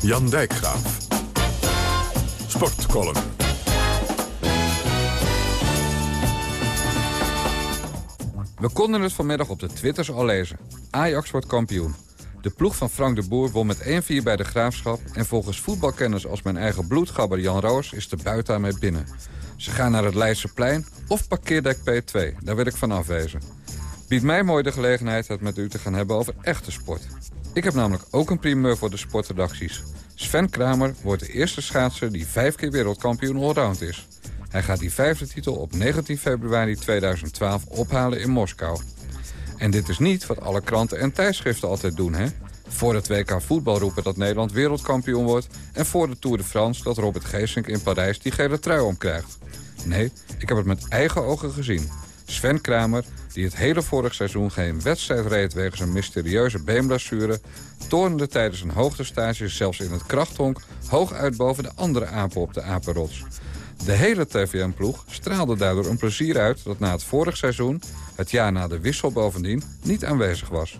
Jan Dijkgraaf. Sportcolumn. We konden het vanmiddag op de Twitters al lezen. Ajax wordt kampioen. De ploeg van Frank de Boer won met 1-4 bij de Graafschap... en volgens voetbalkenners als mijn eigen bloedgabber Jan Roos... is de buit daarmee binnen. Ze gaan naar het Leidseplein of parkeerdek P2. Daar wil ik van afwezen. Biedt mij mooi de gelegenheid het met u te gaan hebben over echte sport. Ik heb namelijk ook een primeur voor de sportredacties. Sven Kramer wordt de eerste schaatser die vijf keer wereldkampioen allround is. Hij gaat die vijfde titel op 19 februari 2012 ophalen in Moskou. En dit is niet wat alle kranten en tijdschriften altijd doen, hè? Voor het WK voetbal roepen dat Nederland wereldkampioen wordt... en voor de Tour de France dat Robert Geesink in Parijs die gele trui omkrijgt. Nee, ik heb het met eigen ogen gezien. Sven Kramer, die het hele vorig seizoen geen wedstrijd reed... wegens een mysterieuze beenblessure... toonde tijdens een hoogtestage zelfs in het krachthonk... hoog uit boven de andere apen op de apenrots. De hele TVM-ploeg straalde daardoor een plezier uit... dat na het vorig seizoen, het jaar na de wissel bovendien, niet aanwezig was.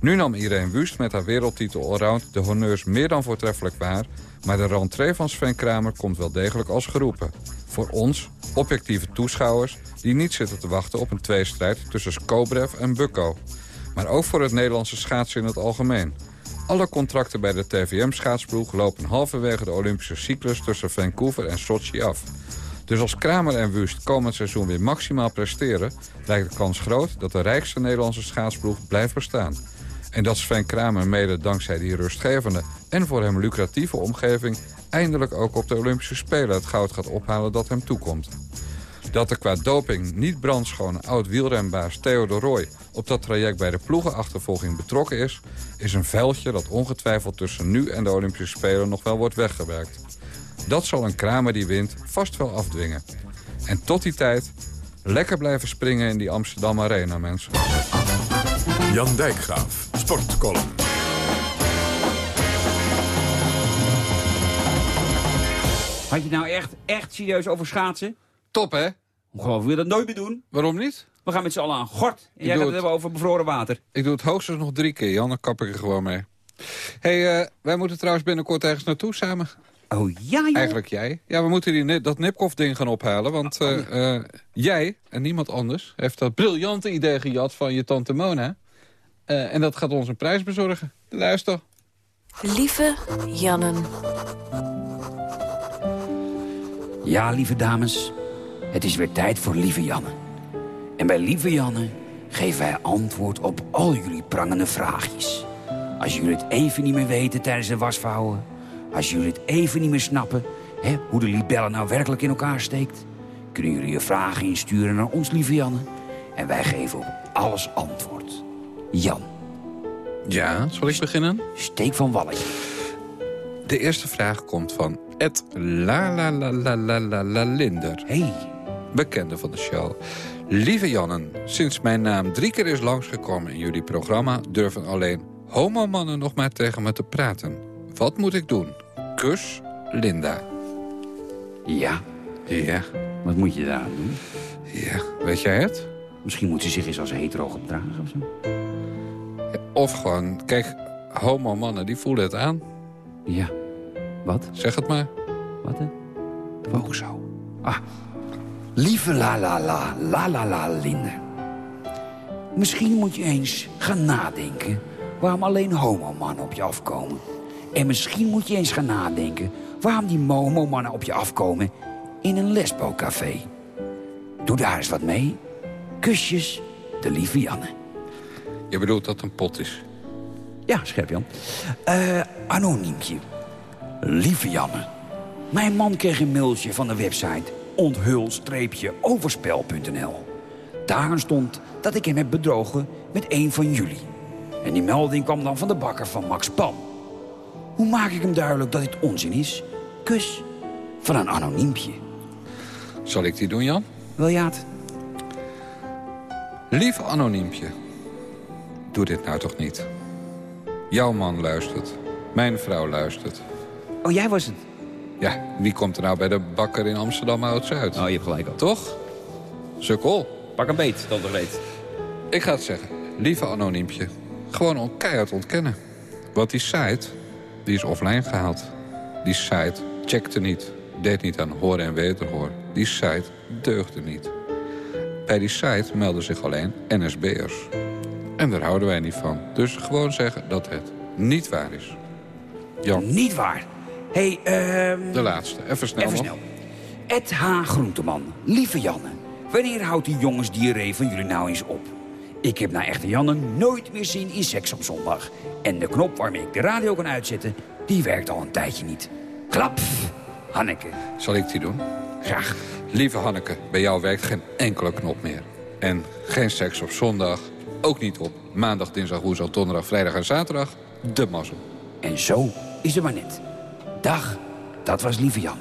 Nu nam Irene Wust met haar wereldtitel allround de honneurs meer dan voortreffelijk waar... maar de rentree van Sven Kramer komt wel degelijk als geroepen. Voor ons, objectieve toeschouwers, die niet zitten te wachten op een tweestrijd tussen Skobrev en Bukko. Maar ook voor het Nederlandse schaatsen in het algemeen. Alle contracten bij de TVM-schaatsploeg lopen halverwege de Olympische cyclus tussen Vancouver en Sochi af. Dus als Kramer en Wust komend seizoen weer maximaal presteren... lijkt de kans groot dat de rijkste Nederlandse schaatsploeg blijft bestaan. En dat Sven Kramer mede dankzij die rustgevende en voor hem lucratieve omgeving... eindelijk ook op de Olympische Spelen het goud gaat ophalen dat hem toekomt. Dat er qua doping niet brandschone oud-wielrenbaas Theo de Roy... op dat traject bij de ploegenachtervolging betrokken is... is een veldje dat ongetwijfeld tussen nu en de Olympische Spelen nog wel wordt weggewerkt. Dat zal een Kramer die wint vast wel afdwingen. En tot die tijd lekker blijven springen in die Amsterdam Arena, mensen. Jan Dijkgraaf, Sportcolumn. Had je het nou echt, echt serieus over schaatsen? Top, hè? Ongelooflijk, wil je dat nooit meer doen? Waarom niet? We gaan met z'n allen aan gort. En jij gaat het hebben over bevroren water. Ik doe het hoogstens nog drie keer, Jan. Dan kap ik er gewoon mee. hey, eh, wij moeten trouwens binnenkort ergens naartoe samen. Oh ja, joh. Eigenlijk jij. Ja, we moeten die, dat Nipkoff-ding gaan ophalen. Want eh, eh, jij en niemand anders heeft dat briljante idee gejat van je tante Mona. Eh, en dat gaat ons een prijs bezorgen. Luister. Lieve Jannen. Ja, lieve dames. Het is weer tijd voor Lieve Janne. En bij Lieve Janne geven wij antwoord op al jullie prangende vraagjes. Als jullie het even niet meer weten tijdens de wasvouwen... als jullie het even niet meer snappen... Hè, hoe de libelle nou werkelijk in elkaar steekt... kunnen jullie je vragen insturen naar ons, Lieve Janne. En wij geven op alles antwoord. Jan, Ja, zal ik beginnen? steek van walletje. De eerste vraag komt van Ed La La La La La La La Linder. hey, bekende van de show. Lieve Jannen, sinds mijn naam drie keer is langsgekomen in jullie programma... durven alleen homomannen nog maar tegen me te praten. Wat moet ik doen? Kus, Linda. ja, Ja, wat moet je daar doen? ja, weet jij het? Misschien moet ze zich eens als hetero gedragen of zo. Of gewoon, kijk, homomannen die voelen het aan. Ja, wat? Zeg het maar. Wat hè? Oh, zo. Ah. Lieve la la la, la la la Linde. Misschien moet je eens gaan nadenken waarom alleen homomannen op je afkomen. En misschien moet je eens gaan nadenken waarom die homomannen op je afkomen in een lesbocafé. Doe daar eens wat mee. Kusjes, de lieve Janne. Je bedoelt dat het een pot is. Ja, scherp Jan. Eh, anoniempje. Lieve Janne. Mijn man kreeg een mailtje van de website onthul-overspel.nl. Daarin stond dat ik hem heb bedrogen met een van jullie. En die melding kwam dan van de bakker van Max Pan. Hoe maak ik hem duidelijk dat dit onzin is? Kus van een anoniempje. Zal ik die doen, Jan? Wil je het? Lief anoniempje. Doe dit nou toch niet. Jouw man luistert. Mijn vrouw luistert. Oh, jij was het. Ja, wie komt er nou bij de bakker in Amsterdam Oud-Zuid? Oh, je hebt gelijk al. Toch? Sukkel. Pak een beet, dan toch weet. Ik ga het zeggen. Lieve anoniempje. Gewoon on keihard ontkennen. Want die site, die is offline gehaald. Die site checkte niet. Deed niet aan horen en wederhoor. Die site deugde niet. Bij die site melden zich alleen NSB'ers. En daar houden wij niet van. Dus gewoon zeggen dat het niet waar is. Jan, Niet waar. Hé, hey, ehm... de laatste. Even snel Even nog. snel. Ed H. Groenteman, lieve Janne. Wanneer houdt die jongensdiarree van jullie nou eens op? Ik heb na echte Janne nooit meer zin in seks op zondag. En de knop waarmee ik de radio kan uitzetten, die werkt al een tijdje niet. Klap, Hanneke. Zal ik die doen? Graag. Lieve Hanneke, bij jou werkt geen enkele knop meer. En geen seks op zondag. Ook niet op maandag, dinsdag, woensdag, donderdag, vrijdag en zaterdag. De mazzel. En zo is het maar net. Dag, dat was lieve Jan.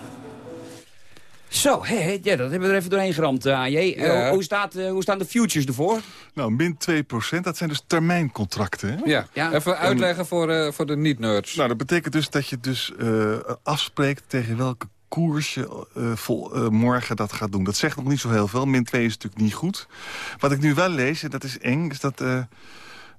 Zo, hé, hé, ja, dat hebben we er even doorheen geramd, eh, AJ. Eh, Ja. hoe, staat, eh, hoe staan de futures ervoor? Nou, min 2% dat zijn dus termijncontracten. Hè? Ja, Ja. even uitleggen voor, eh, voor de niet-nerds. Nou, dat betekent dus dat je dus eh, afspreekt tegen welke koers je eh, vol, eh, morgen dat gaat doen. Dat zegt nog niet zo heel veel. Min 2 is natuurlijk niet goed. Wat ik nu wel lees, en dat is eng, is dat eh,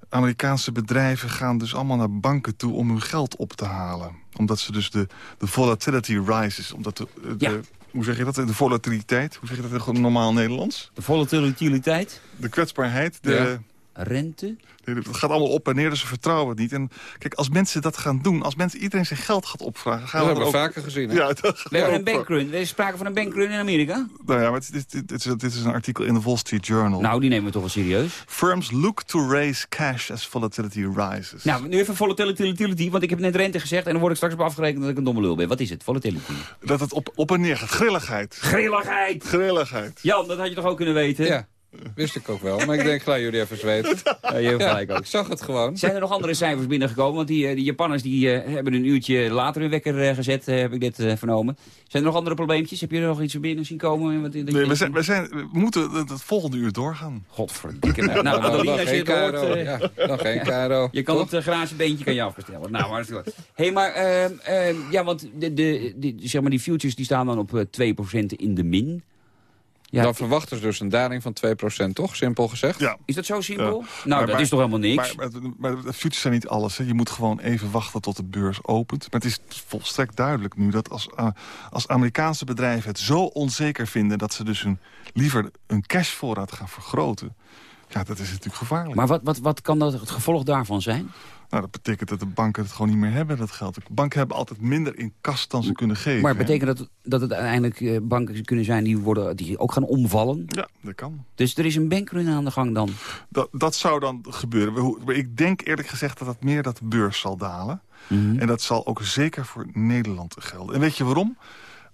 Amerikaanse bedrijven gaan dus allemaal naar banken toe om hun geld op te halen. Omdat ze dus de, de volatility rises. Omdat de, de- Ja. hoe zeg je dat? De volatiliteit. Hoe zeg je dat in normaal Nederlands? De volatiliteit? De kwetsbaarheid. De, Ja. Rente? Nee, Het gaat allemaal op en neer, dus ze vertrouwen het niet. En kijk, als mensen dat gaan doen, als mensen iedereen zijn geld gaat opvragen... Gaan Dat we hebben we er ook... vaker gezien. hè? Ja, dat Nee, ook- een bankrun. Er is sprake van een bankrun in Amerika. Nou ja, maar dit, dit, dit, is, dit is een artikel in de Wall Street Journal. Nou, die nemen we toch wel serieus. Firms look to raise cash as volatility rises. Nou, nu even volatility, want ik heb net rente gezegd... en dan word ik straks op afgerekend dat ik een domme lul ben. Wat is het? Volatility. Dat het op, op en neer gaat. Grilligheid. Grilligheid! Grilligheid. Jan, dat had je toch ook kunnen weten? Ja, wist ik ook wel. Maar ik denk, laat jullie even zweten. Ja, je hebt Ja, gelijk ook. ik zag het gewoon. Zijn er nog andere cijfers binnengekomen? Want die, eh, die Japanners die, eh, hebben een uurtje later hun wekker eh, gezet, heb ik dit eh, vernomen. Zijn er nog andere probleempjes? Heb je er nog iets binnen zien komen? Wat, Nee, we, zijn, we, zijn, we moeten het, het volgende uur doorgaan. Godverdikke. Nou, nou, Nou, Adeline, als je geen het hoort... karo. Ja, nog geen karo. Je kan Toch? het uh, garagebeentje kan je afbestellen. Nou, maar Hé, hey, maar, ehm, ehm, ja, want de, de, de, zeg maar die futures die staan dan op eh, 2% in de min. Ja, Dan verwachten ze dus een daling van 2%, toch? Simpel gezegd. Ja. is dat zo simpel? Ja. Nou, Maar- dat maar- is toch helemaal niks? Maar, maar, maar de futures zijn niet alles. Hè. Je moet gewoon even wachten tot de beurs opent. Maar het is volstrekt duidelijk nu dat als, eh, als Amerikaanse bedrijven het zo onzeker vinden... dat ze dus hun, liever hun cashvoorraad gaan vergroten... Ja, dat is natuurlijk gevaarlijk. Maar wat, wat, wat kan dat, het gevolg daarvan zijn? Nou, dat betekent dat de banken het gewoon niet meer hebben, dat geld. De banken hebben altijd minder in kas dan ze kunnen geven. Maar hè. betekent dat dat het uiteindelijk eh, banken kunnen zijn die, worden, die ook gaan omvallen? Ja, dat kan. Dus er is een bankrun aan de gang dan? Dat, dat zou dan gebeuren. Ik denk eerlijk gezegd dat het meer dat de beurs zal dalen. Mhm. En dat zal ook zeker voor Nederland gelden. En weet je waarom?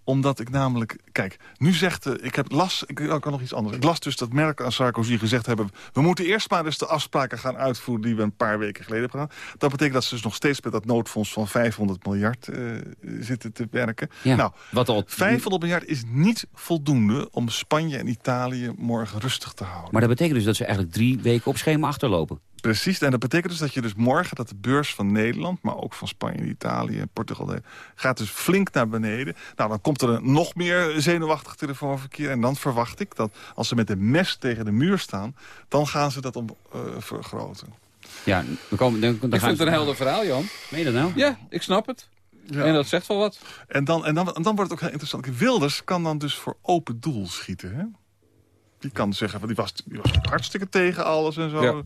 Omdat ik namelijk... Kijk, nu zegt... de- ik heb las... Ik, ik kan nog iets anders. Ik las dus dat Merkel en Sarkozy gezegd hebben... we moeten eerst maar eens de afspraken gaan uitvoeren... die we een paar weken geleden hebben gedaan. Dat betekent dat ze dus nog steeds met dat noodfonds van 500 miljard eh, zitten te werken. Ja, Nou, wat al... 500 miljard is niet voldoende om Spanje en Italië morgen rustig te houden. Maar dat betekent dus dat ze eigenlijk drie weken op schema achterlopen. Precies, en dat betekent dus dat je dus morgen... dat de beurs van Nederland, maar ook van Spanje, Italië en Portugal... eh, gaat dus flink naar beneden. Nou, dan komt er een nog meer zenuwachtig telefoonverkeer. En dan verwacht ik dat als ze met een mes tegen de muur staan... dan gaan ze dat om, eh, vergroten. Ja, dan komen, dan, dan Ik vind het een helder verhaal, Jan. Meen je dat nou? Ja, ik snap het. Ja. En dat zegt wel wat. En, dan, en, dan, en dan wordt het ook heel interessant. Wilders kan dan dus voor open doel schieten, hè? Die kan zeggen, van die was, die was hartstikke tegen alles en zo. Ja.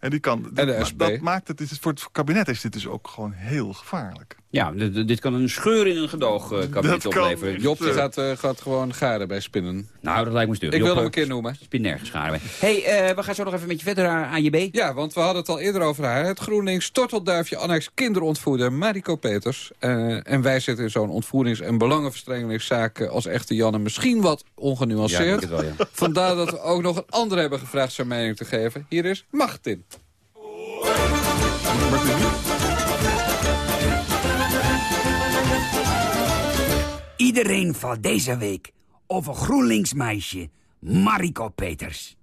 En die kan. En de maar SP. Dat maakt het, voor het kabinet is dit dus ook gewoon heel gevaarlijk. Ja, dit, kan een scheur in een gedoogkabinet Dat kan opleveren. Job die Eh. gaat, eh, gaat gewoon garen bij spinnen. Nou, dat lijkt me stuk. Ik wil hem een eh, keer noemen. Spin nergens schade bij. hey, eh, we gaan zo nog even met je verder aan AJB. Ja, want we hadden het al eerder over haar. Het GroenLinks tortelduifje annex kinderontvoerder Mariko Peters. Eh, en wij zitten in zo'n ontvoerings- en belangenverstrengingszaak eh, als echte Janne misschien wat Ja, ik ongenuanceerd. denk het wel, ja. Vandaar dat we ook nog een ander hebben gevraagd zijn mening te geven. Hier is Martin. Iedereen valt deze week over GroenLinks-meisje Mariko Peters.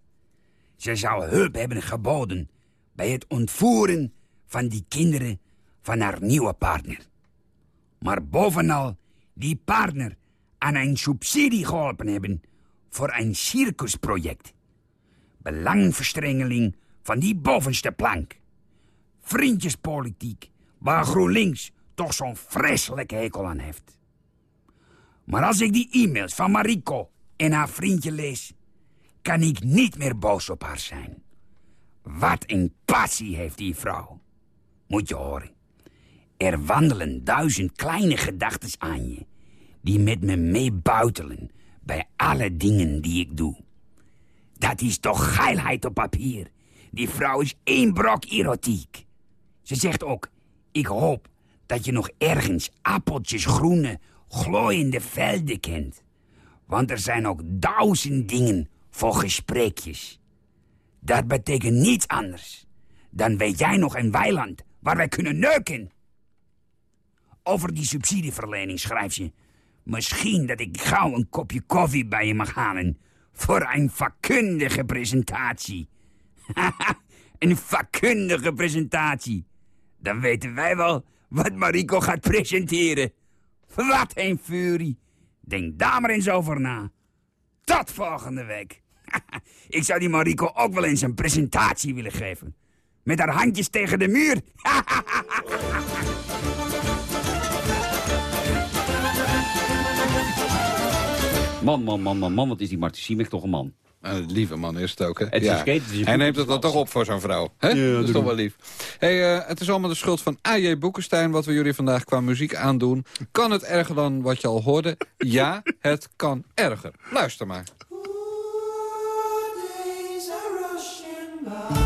Ze zou hulp hebben geboden bij het ontvoeren van die kinderen van haar nieuwe partner. Maar bovenal die partner aan een subsidie geholpen hebben voor een circusproject. Belangverstrengeling van die bovenste plank. Vriendjespolitiek, waar GroenLinks toch zo'n vreselijke hekel aan heeft. Maar als ik die e-mails van Mariko en haar vriendje lees... kan ik niet meer boos op haar zijn. Wat een passie heeft die vrouw. Moet je horen. Er wandelen duizend kleine gedachten aan je... die met me meebuitelen bij alle dingen die ik doe. Dat is toch geilheid op papier. Die vrouw is één brok erotiek. Ze zegt ook, ik hoop dat je nog ergens appeltjes groene, glooiende velden kent. Want er zijn ook duizend dingen voor gesprekjes. Dat betekent niets anders. Dan weet jij nog een weiland waar wij kunnen neuken. Over die subsidieverlening schrijft ze... Misschien dat ik gauw een kopje koffie bij je mag halen... voor een vakkundige presentatie. een vakkundige presentatie. Dan weten wij wel wat Mariko gaat presenteren. Wat een furie. Denk daar maar eens over na. Tot volgende week. Ik zou die Mariko ook wel eens een presentatie willen geven. Met haar handjes tegen de muur. Man, man, man, man, man, wat is die Martin Siemek toch een man. Een lieve man is het ook, hè? Het is skate, het is een Hij neemt het dan toch op voor zo'n vrouw. Hè? dat is toch wel lief. Hey, eh, het is allemaal de schuld van A.J. Boekenstein... wat we jullie vandaag qua muziek aandoen. Kan het erger dan wat je al hoorde? Ja, het kan erger. Luister maar. In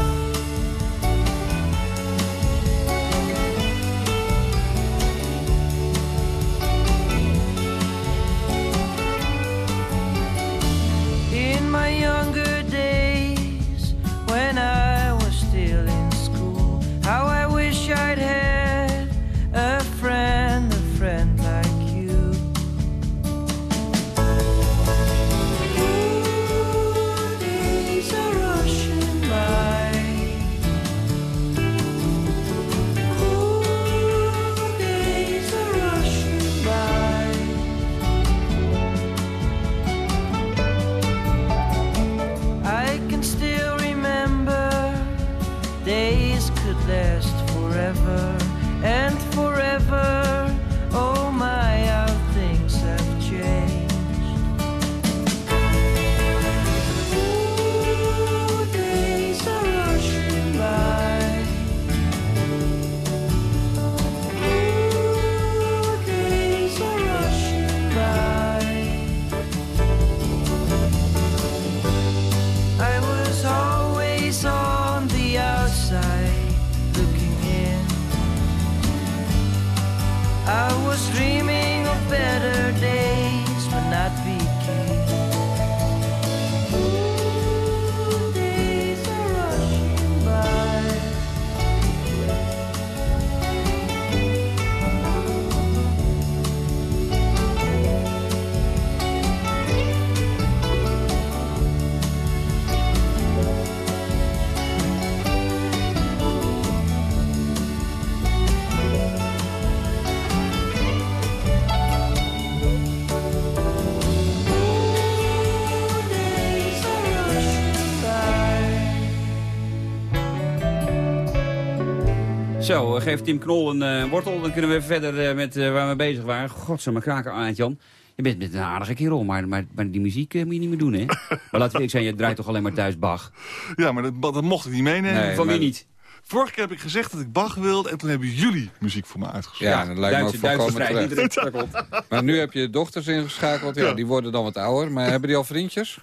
eh, geef Tim Knol een eh, wortel, dan kunnen we even verder eh, met eh, waar we bezig waren. Godsamme kraken, Aart-Jan. Je bent met een aardige kerel, maar, maar, maar die muziek moet je niet meer doen, hè? maar laten we eerlijk zijn, je draait toch alleen maar thuis Bach? Ja, maar dat, dat mocht ik niet meenemen. Nee. Van wie niet? Vorige keer heb ik gezegd dat ik Bach wilde... en toen hebben jullie muziek voor me uitgezocht. Ja, dat lijkt me ook Duitse, Duitse volkomen terecht. Maar nu heb je dochters ingeschakeld. Ja, Ja. die worden dan wat ouder. Maar hebben die al vriendjes?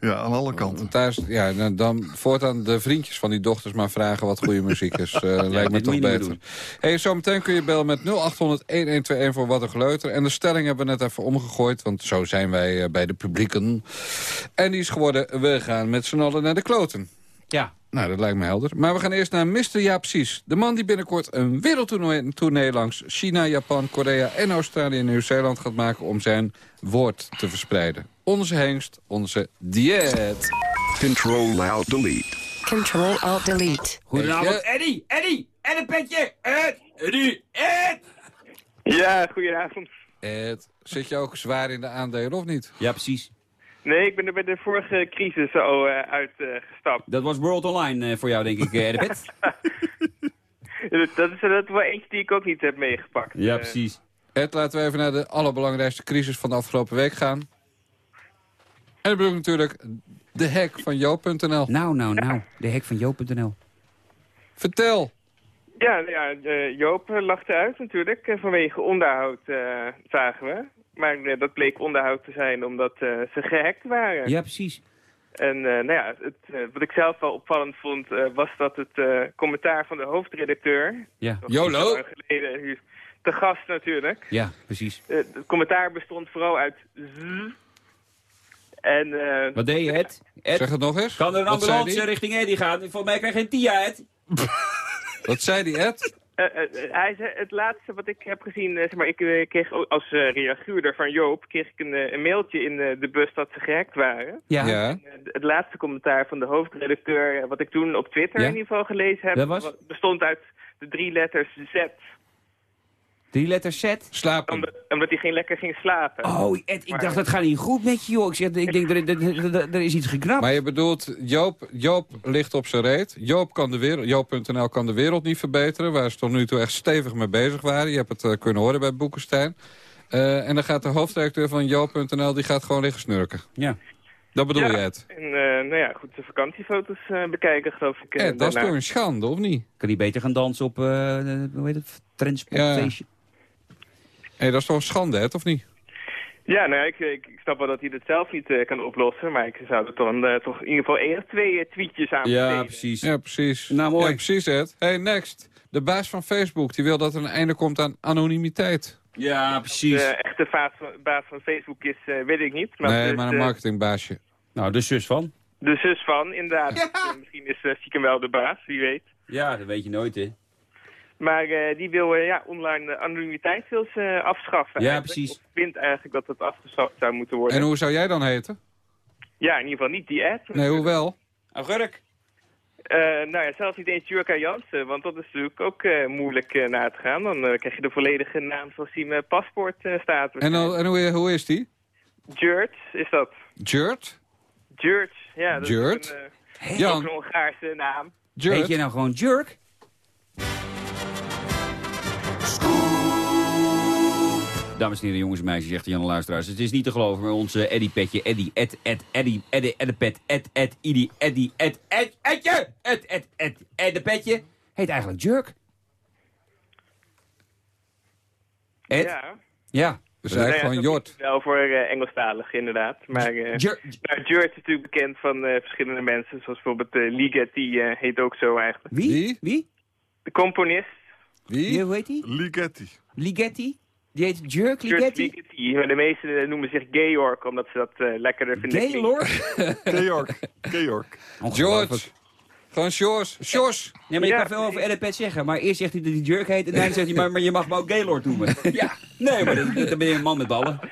Ja, aan alle kanten. Thuis, ja, dan- dan voortaan de vriendjes van die dochters maar vragen wat goede muziek is. Eh, lijkt me toch beter. Hey, zometeen kun je bellen met 0800-1121 voor Wat een Geleuter. En de stelling hebben we net even omgegooid, want zo zijn wij eh, bij de publieken. En die is geworden, we gaan met z'n allen naar de kloten. Ja, Nou, dat lijkt me helder. Maar we gaan eerst naar Mr. Jaap Sies. De man die binnenkort een wereldtoernooi langs China, Japan, Korea en Australië en Nieuw-Zeeland gaat maken om zijn woord te verspreiden. Onze hengst, onze dieet. Control Alt Delete. Control Alt Delete. goedenavond. Eddie, Eddie, en een petje. Ed, Eddie, Ed. Ja, goedenavond. Ed, zit je ook zwaar in de aandelen of niet? Ja, precies. Nee, ik ben er bij de vorige crisis al eh, uitgestapt. Dat was World Online eh, voor jou, denk ik, eh, Eddie. dat, dat is dat wel eentje die ik ook niet heb meegepakt. ja, Eh, precies. Ed, laten we even naar de allerbelangrijkste crisis van de afgelopen week gaan. En ik natuurlijk de hack van Joop.nl. Nou, nou, nou. De hek van Joop.nl. Vertel. ja, ja eh, Joop eh, lachte uit natuurlijk. eh, vanwege onderhoud eh, zagen we. Maar dat bleek onderhoud te zijn omdat eh, ze gehackt waren. Ja, precies. En eh, nou ja, het, wat ik zelf wel opvallend vond, eh, was dat het eh, commentaar van de hoofdredacteur... Ja, YOLO. geleden, te gast natuurlijk. ja, precies. Eh, het commentaar bestond vooral uit z. En eh, Wat deed je, Ed? Ed, Zeg het nog eens. kan er een Wat ambulance die? richting Eddie gaan? Volgens mij krijg je een TIA, Ed. Wat zei die, Ed? eh, eh, hij zei, het laatste wat ik heb gezien, zeg maar, ik kreeg ook als eh, reaguurder van Joop, kreeg ik een, een mailtje in eh, de bus dat ze gehackt waren. Ja. Ja. En, het laatste commentaar van de hoofdredacteur, wat ik toen op Twitter Ja? in ieder geval gelezen heb, Dat was? wa- bestond uit de drie letters Z. Drie letters Z. Slapen. Omdat, omdat hij geen lekker ging slapen. Oh, Ed, ik dacht dat gaat niet goed met je, joh. Ik, zeg, ik denk, er, er, er, er is iets geknapt. Maar je bedoelt, Joop, Joop ligt op zijn reet. Joop kan de wereld, Joop.nl kan de wereld niet verbeteren... waar ze tot nu toe echt stevig mee bezig waren. Je hebt het eh, kunnen horen bij Boekenstein. Eh, en dan gaat de hoofdredacteur van Joop.nl... die gaat gewoon liggen snurken. Ja. Dat bedoel Ja, je het? En eh, nou ja, goed, de vakantiefoto's eh, bekijken, geloof ik. eh, Ed, dat is toch een schande, of niet? Kan hij beter gaan dansen op, eh, hoe heet het, transportfeestje? Hé, dat is toch een schande, Ed, of niet? Ja, nou, ik, ik, ik snap wel dat hij het zelf niet eh, kan oplossen. Maar ik zou er dan eh, toch in ieder geval één of twee eh, tweetjes aan Ja, besteden. precies. Ja, precies. Nou, mooi. Ja, precies, Ed. Hey, next. De baas van Facebook, die wil dat er een einde komt aan anonimiteit. Ja, precies. De echte baas van, baas van Facebook is, eh, weet ik niet. Maar nee, dus, maar een marketingbaasje. Nou, de zus van. de zus van, inderdaad. Misschien is uh, stiekem wel de baas, wie weet. Ja, dat weet je nooit, hè. Maar eh, die wil eh, ja, online anonimiteit wil ze, eh, afschaffen. Ja, eigenlijk. precies. Of vindt eigenlijk dat het afgeschaft zou moeten worden. En hoe zou jij dan heten? Ja, in ieder geval niet die ad. Nee, hoewel. Agurk. Eh, nou ja, zelfs niet eens Jurka Jansen, want dat is natuurlijk ook eh, moeilijk eh, na te gaan. Dan krijg je de volledige naam zoals die in mijn paspoort eh, staat. En, dan, en hoe, hoe is die? Jurt is dat. Jurt? Jurt, ja. Dat Jurt? is een, eh, Jan. ook een Hongaarse naam. Heet Jurt? je nou gewoon Jerk? Dames en heren, jongens en meisjes, zegt Jan Luisteraars. Het is niet te geloven, maar onze Eddie Petje, Eddie, Ed, Ed, Eddie, Edde Pet, Ed, Ed, Edie, Eddie, Ed, Ed, Edje, Ed, Ed, Ed, Edde Petje, heet eigenlijk Jerk. Ed? Ja. Ja. Nou gewoon dat Jort. Wel voor eh, Engelstalig, inderdaad. Maar nou, Jurt is natuurlijk bekend van eh, verschillende mensen. Zoals bijvoorbeeld uh, Liget, die eh, heet ook zo eigenlijk. Wie? Wie? De componist, Wie? Wie? Hoe heet die? Ligeti. Ligeti? Die heet Jerk Ligeti? Maar de meesten eh, noemen zich Georg, omdat ze dat eh, lekkerder vinden. Gaylord? Georg. Georg. George. Gewoon Sjors. Sjors. Ja, maar je Ja, kan veel over Eddie Pet zeggen. Maar eerst zegt hij dat hij Jerk heet. En dan zegt hij, maar, maar je mag me ook Gaylord noemen. ja. Nee, maar dat- dan ben je een man met ballen. Hé,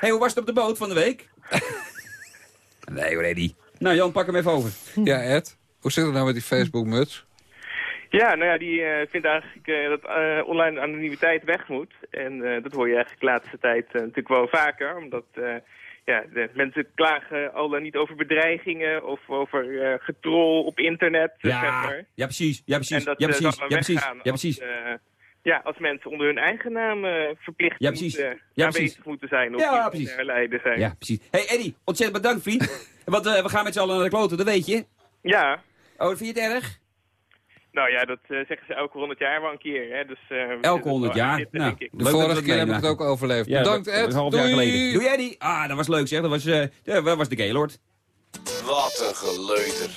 hey, hoe was het op de boot van de week? nee hoor, Eddie. Nou Jan, pak hem even over. Ja, Ed. Hoe zit het nou met die Facebook-muts? Ja, nou ja, die eh, vindt eigenlijk eh, dat eh, online anonimiteit weg moet. En dat hoor je eigenlijk de laatste tijd natuurlijk wel vaker. Omdat ja, de mensen klagen al dan niet over bedreigingen of over getrol op internet. zeg Ja, maar. ja precies. Ja, precies. En dat Ja, precies. Ja, precies. Ja, als, precies. eh, ja, als mensen onder hun eigen naam verplicht Ja, precies. moeten, Ja, aanwezig precies. moeten zijn. Of Ja, precies. zijn. Ja, precies. Hé hey, Eddie, ontzettend bedankt vriend. Want we gaan met z'n allen naar de kloten, dat weet je. Ja. Oh, vind je het erg? Nou ja, dat eh, zeggen ze elke honderd jaar wel een keer. Hè? Dus, eh, Elke honderd jaar? zitten, Nou, denk ik. De Leuk vorige keer heb ik het ook overleefd. Ja, Bedankt, Ed. half jaar geleden. Doei. Doei Eddie. Ah, dat was leuk zeg. Dat was, eh ja, dat was de Gaylord. Wat een geleuter.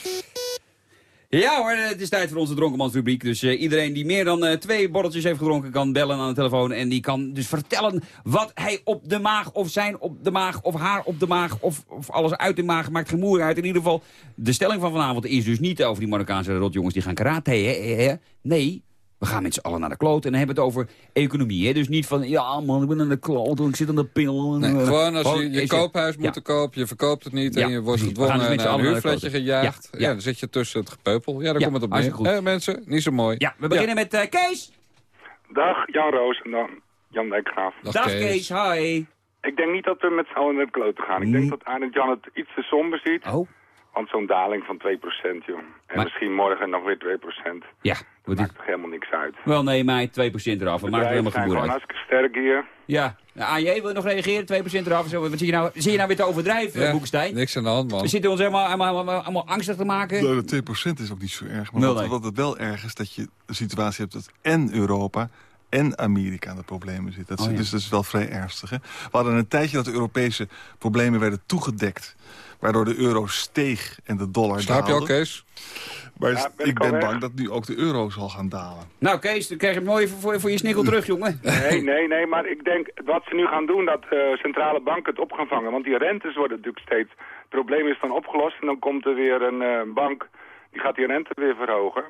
Ja hoor, het is tijd voor onze dronkenmansrubriek. Dus eh, iedereen die meer dan eh, twee borreltjes heeft gedronken kan bellen aan de telefoon. En die kan dus vertellen wat hij op de maag of zijn op de maag of haar op de maag of, of alles uit de maag maakt gemoer uit. In ieder geval, de stelling van vanavond is dus niet over die Marokkaanse rotjongens die gaan karate. Hè. Nee, we gaan met z'n allen naar de kloot en dan hebben we het over economie. Hè? Dus niet van, ja man, ik ben aan de kloot, ik zit aan de pil. Nee, gewoon als je je is- koophuis moet te kopen, je verkoopt het niet Ja, en je wordt gedwongen dus naar een huurfletje gejaagd. Ja, Ja, ja. dan zit je tussen het gepeupel. Ja, daar Ja, komt het op neer. Hé, mensen, niet zo mooi. Ja, we beginnen met eh, Kees. Dag, Jan Roos en dan Jan Dijkgraaf. Dag, Kees. hi. Ik denk niet dat we met z'n allen naar de klote gaan. Ik denk dat Arend Jan het iets te somber ziet. Oh. Want zo'n daling van 2%, joh. En Maar- misschien morgen nog weer 2%. Ja, wat. Maakt toch helemaal niks uit. Wel nee, mij 2% eraf. We maken er helemaal geen boer uit. hartstikke sterk hier. Ja, Nou, AJ wil nog reageren, 2% eraf. en Zo. Wat zie je nou, zie je nou weer te overdrijven, Ja, Boekestein? niks aan de hand, man. We zitten ons helemaal, helemaal, helemaal, helemaal angstig te maken. Nou, de 2% is ook niet zo erg. Maar Nul, wat, nee. wat het wel erg is, dat je een situatie hebt dat en Europa en Amerika aan de problemen zit. Dat is, Oh, ja. Dus dat is wel vrij ernstig. Hè? We hadden een tijdje dat de Europese problemen werden toegedekt. Waardoor de euro steeg en de dollar Slaap je daalde. ook, Kees? Maar Ja, ben ik ik al ben weg? bang dat nu ook de euro zal gaan dalen. Nou Kees, dan krijg je het mooi voor, voor, voor je snikkel terug, jongen. Nee, nee, nee, maar ik denk wat ze nu gaan doen, dat eh, centrale banken het op gaan vangen. Want die rentes worden natuurlijk steeds... Het probleem is dan opgelost en dan komt er weer een eh, bank... die gaat die rente weer verhogen.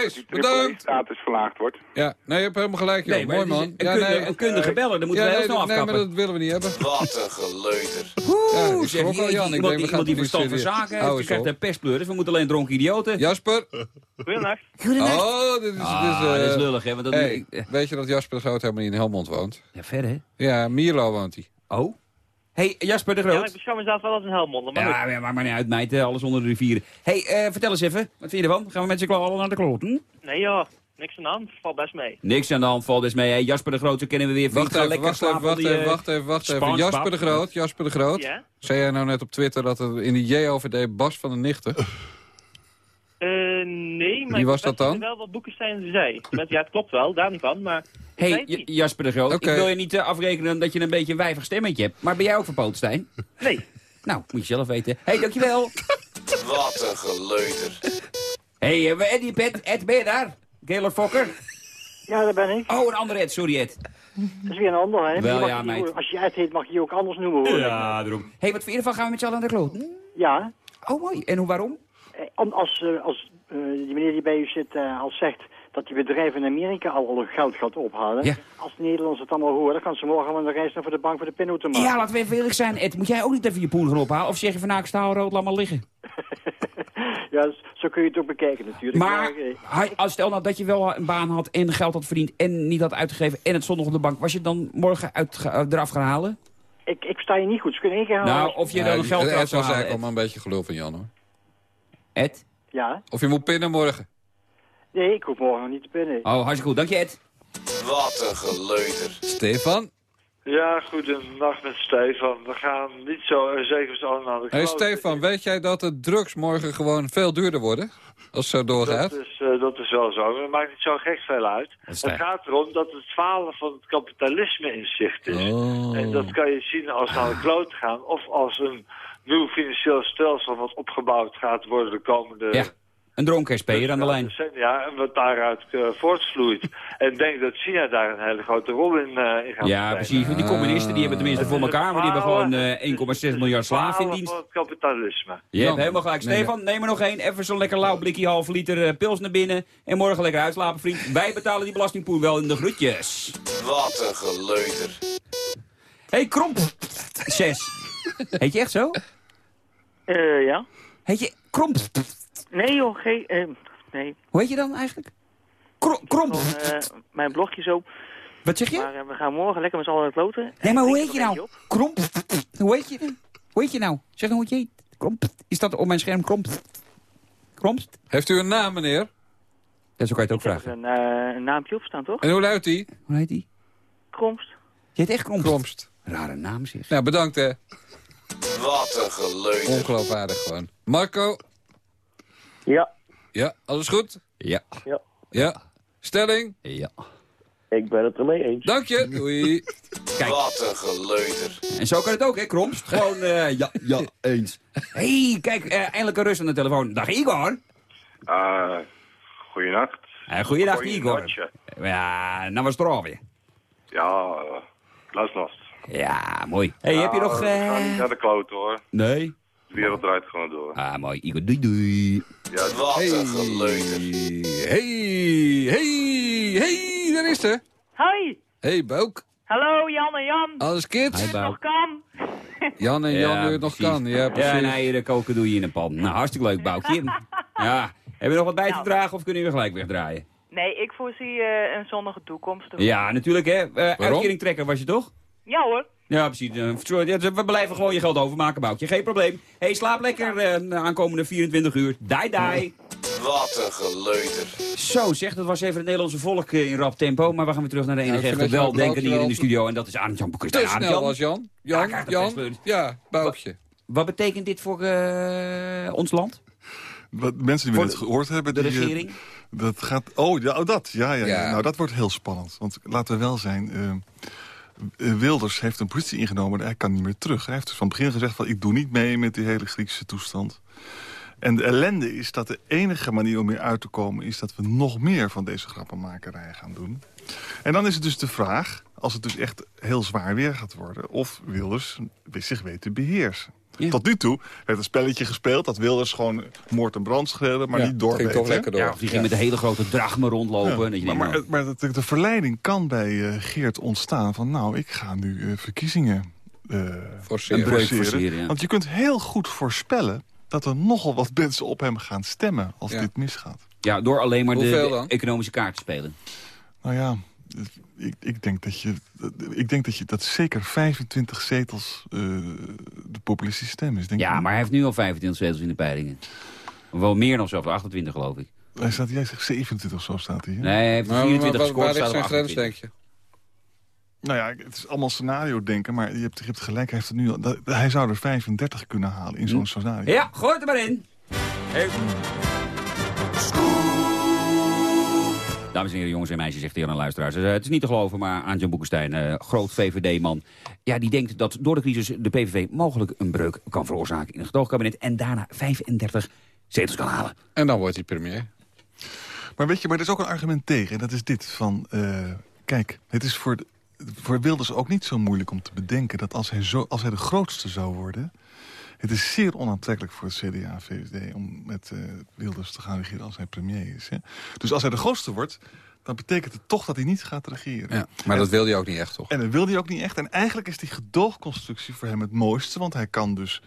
Kees, Die bedankt! status verlaagd wordt. Ja, nee, je hebt helemaal gelijk, joh. Nee, Mooi, man. een, ja, kundige, nee, een kundige beller, dan moeten ja, we heel nee, snel nee, afkappen. maar dat willen we niet hebben. Wat een geleuter. Ja, Oeh, ik zeg, schrok al, Jan. Ik iemand, denk, iemand die verstand van zaken heeft, die krijgt een pestpleur. Dus we moeten alleen dronken idioten. Jasper? Goedenacht. Oh, dit is... Ah, dit is, eh, dat is lullig, hè? Want dat, hey, ik- weet je dat Jasper de Groot helemaal niet in Helmond woont? ja, verder, hè? Ja, Mierlo woont hij. Oh? Hey, Jasper de Ja, ik Groot. beschouw mezelf wel als een helmonder, maar. Ja, maakt maar niet uit, meid. Alles onder de rivieren. hey, eh, vertel eens even. Wat vind je ervan? Gaan we met z'n allen naar de kloten? Nee joh, niks aan de hand. Valt best mee. Niks aan de hand, valt dus mee. Hey, Jasper de Groot, zo kennen we weer. Wacht even, lekker wacht even, slapen wacht die, even, eh, wacht even, wacht even. Jasper de Groot, Jasper de Groot. Ja? Zei jij nou net op Twitter dat het in de JOVD Bas van de Nichten... Eh, nee, maar Wie was ik dat dan? wel wat Boekenstein zei. Met, ja, het klopt wel, daar niet van, maar... Hey. Jasper de Groot, ik wil je niet eh, afrekenen dat je een beetje een wijvig stemmetje hebt. Maar ben jij ook verpoot, Stijn? Nee. Nou, moet je zelf weten. hey, dankjewel. Wat een geleuter. hey, uh, Eddie Pet, Ed, ben je daar? Gaylord Fokker? Ja, daar ben ik. Oh, een andere Ed, sorry Ed. Dat is weer een ander, hè? Wel, Je ja, je meid. als je Ed heet, mag je je ook anders noemen, hoor. Ja, daarom. hey, wat vind je ervan? Gaan we met z'n allen aan de kloot? Ja. Oh, mooi. En hoe, waarom? Eh, om- Als, eh, als eh, die meneer die bij u zit eh, al zegt dat die bedrijven in Amerika al, al geld gaat ophalen. Ja. Als de Nederlanders het allemaal horen, dan kan ze morgen wel een reis naar voor de bank voor de pinautomaat. Ja, laten we even eerlijk zijn. Ed, moet jij ook niet even je poen gaan ophalen? Of zeg je van nou, ik sta rood, laat maar liggen? Ja, dus zo kun je het ook bekijken natuurlijk. Maar eh, hij- als stel nou dat je wel een baan had en geld had verdiend en niet had uitgegeven en het stond nog op de bank, was je dan morgen uit, eraf gaan halen? ik, ik sta je niet goed. Ze kunnen één keer halen. Nou, of je dan geld eraf was zou halen. eigenlijk Ed. allemaal een beetje gelul van Jan, hoor. Ed? Ja? Of je moet pinnen morgen. Nee, ik hoef morgen nog niet te pinnen. Oh, hartstikke goed. Dank je, Ed. Wat een geleuter. Stefan? Ja, goedendag met Stefan. We gaan niet zo, zeker naar de Hé hey. Stefan, weet jij dat de drugs morgen gewoon veel duurder worden? Als het zo doorgaat? Dat is, eh, dat is wel zo. Maar dat maakt niet zo gek veel uit. is Het gaat erom dat het falen van het kapitalisme in zicht is. Oh. En dat kan je zien als naar de kloot gaan... of als een nieuw financieel stelsel wat opgebouwd gaat worden de komende... Ja, een dronken SP'er aan de lijn. decennia en wat daaruit eh, voortvloeit. en ik denk dat China daar een hele grote rol in, eh in gaat Ja, precies. Want die communisten die hebben tenminste voor elkaar, maar die hebben gewoon eh 1,6 miljard slaven in dienst. van het kapitalisme. Je hebt helemaal gelijk. Stefan, neem er nog één. Even zo'n lekker lauw blikje halve liter pils naar binnen. En morgen lekker uitslapen, vriend. Wij betalen die belastingpoen wel in de groetjes. Wat een geleuter. hey, Kromp. Zes. Heet je echt zo? Eh, ja. Heet je Kromp? Nee joh, geen... eh, nee. Hoe heet je dan eigenlijk? Kro Kromp. Gewoon, eh, mijn blogje zo. Wat zeg je? Maar we gaan morgen lekker met z'n allen kloten. Nee, maar hoe Ik heet je nou? Kromp. Hoe heet je? Hoe heet je nou? Zeg nou hoe je heet. Kromp. Is dat op mijn scherm Kromp? Kromp? Heeft u een naam, meneer? Ja, zo kan je het ook Er is vragen. een, eh, een naampje op staan, toch? En hoe luidt die? Hoe heet die? Kromst. Je heet echt Kromp? Kromst. Rare naam zeg. Nou, bedankt hè. Wat een geleuter. Ongeloofwaardig gewoon. Marco? Ja. Ja, alles goed? Ja. Ja. Ja. Stelling? Ja. Ik ben het ermee eens. Dank je. Doei. Kijk. Wat een geleuter. En zo kan het ook, hè, Kromst? Gewoon, eh, ja, ja, eens. Hé, hey, kijk, eh, eindelijk een rust aan de telefoon. Dag Igor. Uh, goeienacht. Uh, goeiedag. Igor. Ja, nou was het er alweer. Ja, uh, last last. Ja, mooi. hey, heb je nog... We gaan eh, niet naar de klote hoor. Nee? De wereld draait gewoon door. Ah, mooi. Igor, doei doei. Ja, Wat een geleuter. Hey, hey, hey, daar is ze. Hoi, Hey, Bouk. hallo Jan en Jan. Alles kids? Hi, Bouk. Nog kan. Jan en Jan, nu het nog kan. Ja, Ja, precies. en eieren koken doe je in een pan. Nou, hartstikke leuk, Boukje. ja, hebben we nog wat bij te dragen of kunnen we gelijk wegdraaien? Nee, ik voorzie eh, een zonnige toekomst. Ja, natuurlijk, hè. Uh, uitkering trekken was je toch? Ja hoor. Ja, precies. Eh, ja, We blijven gewoon je geld overmaken, Boukje. Geen probleem. hey, slaap lekker eh, de aankomende 24 uur. Die, die. Wat een geleuter. Zo, zeg, dat was even het Nederlandse volk eh, in rap tempo. Maar we gaan weer terug naar de Ja, enige echte je weldenker Boukje hier in wel de studio. En dat is Arend Jan Boekers. Te snel was Jan. Jan, Jan. Ja, Boukje. Wat betekent dit voor eh, ons land? Wat mensen die we net gehoord hebben... de die, eh, regering? Dat gaat... Oh, ja, oh, dat. Ja, ja, ja. Ja. Nou, dat wordt heel spannend. Want laten we wel zijn... eh, eh, Wilders heeft een positie ingenomen en hij kan niet meer terug. Hij heeft dus van het begin gezegd van ik doe niet mee met die hele Griekse toestand. En de ellende is dat de enige manier om hier uit te komen... is dat we nog meer van deze grappenmakerij gaan doen. En dan is het dus de vraag, als het dus echt heel zwaar weer gaat worden... of Wilders zich weet te beheersen. Tot nu toe werd een spelletje gespeeld dat Wilders gewoon moord en brand schreeuwde... maar Ja, niet door. ging toch lekker door. Ja, of die ging met een hele grote drachme rondlopen. Ja, dat je maar maar, nou, maar de, de verleiding kan bij eh, Geert ontstaan van... nou, ik ga nu eh, verkiezingen eh, Forceren. Een breuk forceren. forceren, ja. Want je kunt heel goed voorspellen dat er nogal wat mensen op hem gaan stemmen... als Ja. dit misgaat. ja, door alleen maar Hoeveel de dan? economische kaart te spelen. Nou ja, ik, ik, denk, dat je, ik denk dat je dat zeker 25 zetels eh, de populistische stem is. Denk Ja, ik. maar hij heeft nu al 25 zetels in de peilingen. Wel meer dan zelfs, 28 geloof ik. Hij staat, jij zegt 27 of zo staat hij. hè? Nee, hij heeft Maar- 24 maar gescoord. waar staat ligt zijn grens, 28. denk je? Nou ja, het is allemaal scenario denken, maar je hebt, je hebt gelijk. Hij, heeft het nu al, dat- hij zou er 35 kunnen halen in zo'n scenario. Ja, gooi het er maar in. Even. Dames en heren, jongens en meisjes, zegt de Jan luisteraars. Eh, het is niet te geloven, maar Aantje Boekenstein, eh, groot VVD-man... ja, die denkt dat door de crisis de PVV mogelijk een breuk kan veroorzaken... in het gedoogkabinet en daarna 35 zetels kan halen. En dan wordt hij premier. Maar weet je, maar er is ook een argument tegen. En dat is dit van, eh, kijk, het is voor, voor Wilders ook niet zo moeilijk om te bedenken... dat als hij, zo, als hij de grootste zou worden... het is zeer onaantrekkelijk voor het CDA VVD... om met eh, Wilders te gaan regeren als hij premier is. Hè? Dus als hij de grootste wordt, dan betekent het toch dat hij niet gaat regeren. Ja, maar dat wil hij ook niet echt, toch? En dat wil hij ook niet echt. En eigenlijk is die gedoogconstructie voor hem het mooiste. Want hij kan dus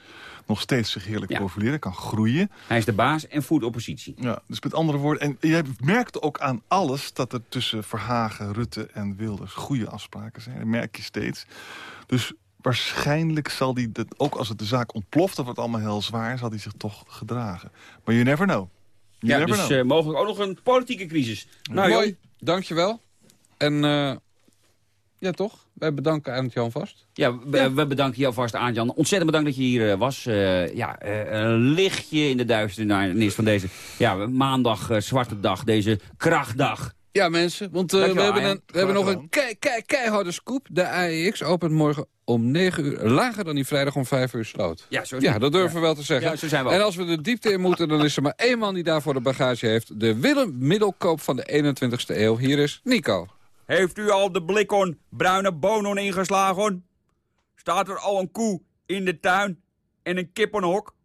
nog steeds zich heerlijk profileren. kan groeien. Hij is de baas en voert oppositie. Ja, dus met andere woorden. En jij merkt ook aan alles dat er tussen Verhagen, Rutte en Wilders goede afspraken zijn. Dat merk je steeds. Dus waarschijnlijk zal hij, dat, ook als het de zaak ontploft... dat wordt allemaal heel zwaar, zal hij zich toch gedragen. Maar you never know. You Ja, never dus know. eh, mogelijk ook nog een politieke crisis. Nou, Mooi, Jan. dankjewel. En eh, ja, toch? Wij bedanken aan het Jan Vast. Ja, we, we bedanken jou vast aan, Jan. Ontzettend bedankt dat je hier eh, was. Eh, ja, eh, een lichtje in de duisternis van deze ja, maandag, zwarte dag, deze krachtdag. Ja, mensen, want eh, we hebben, Arjen. een, we hebben nog een kei, kei, keiharde scoop. De AEX opent morgen om 9 uur, lager dan die vrijdag om 5 uur sloot. Ja, zo ja dat durven Ja. we wel te zeggen. Ja, zo zijn we en als we de diepte in moeten, dan is er maar één man die daarvoor de bagage heeft. De Willem Middelkoop van de 21ste eeuw. Hier is Nico. Heeft u al de blik on bruine bonen ingeslagen? Staat er al een koe in de tuin en een kippenhok?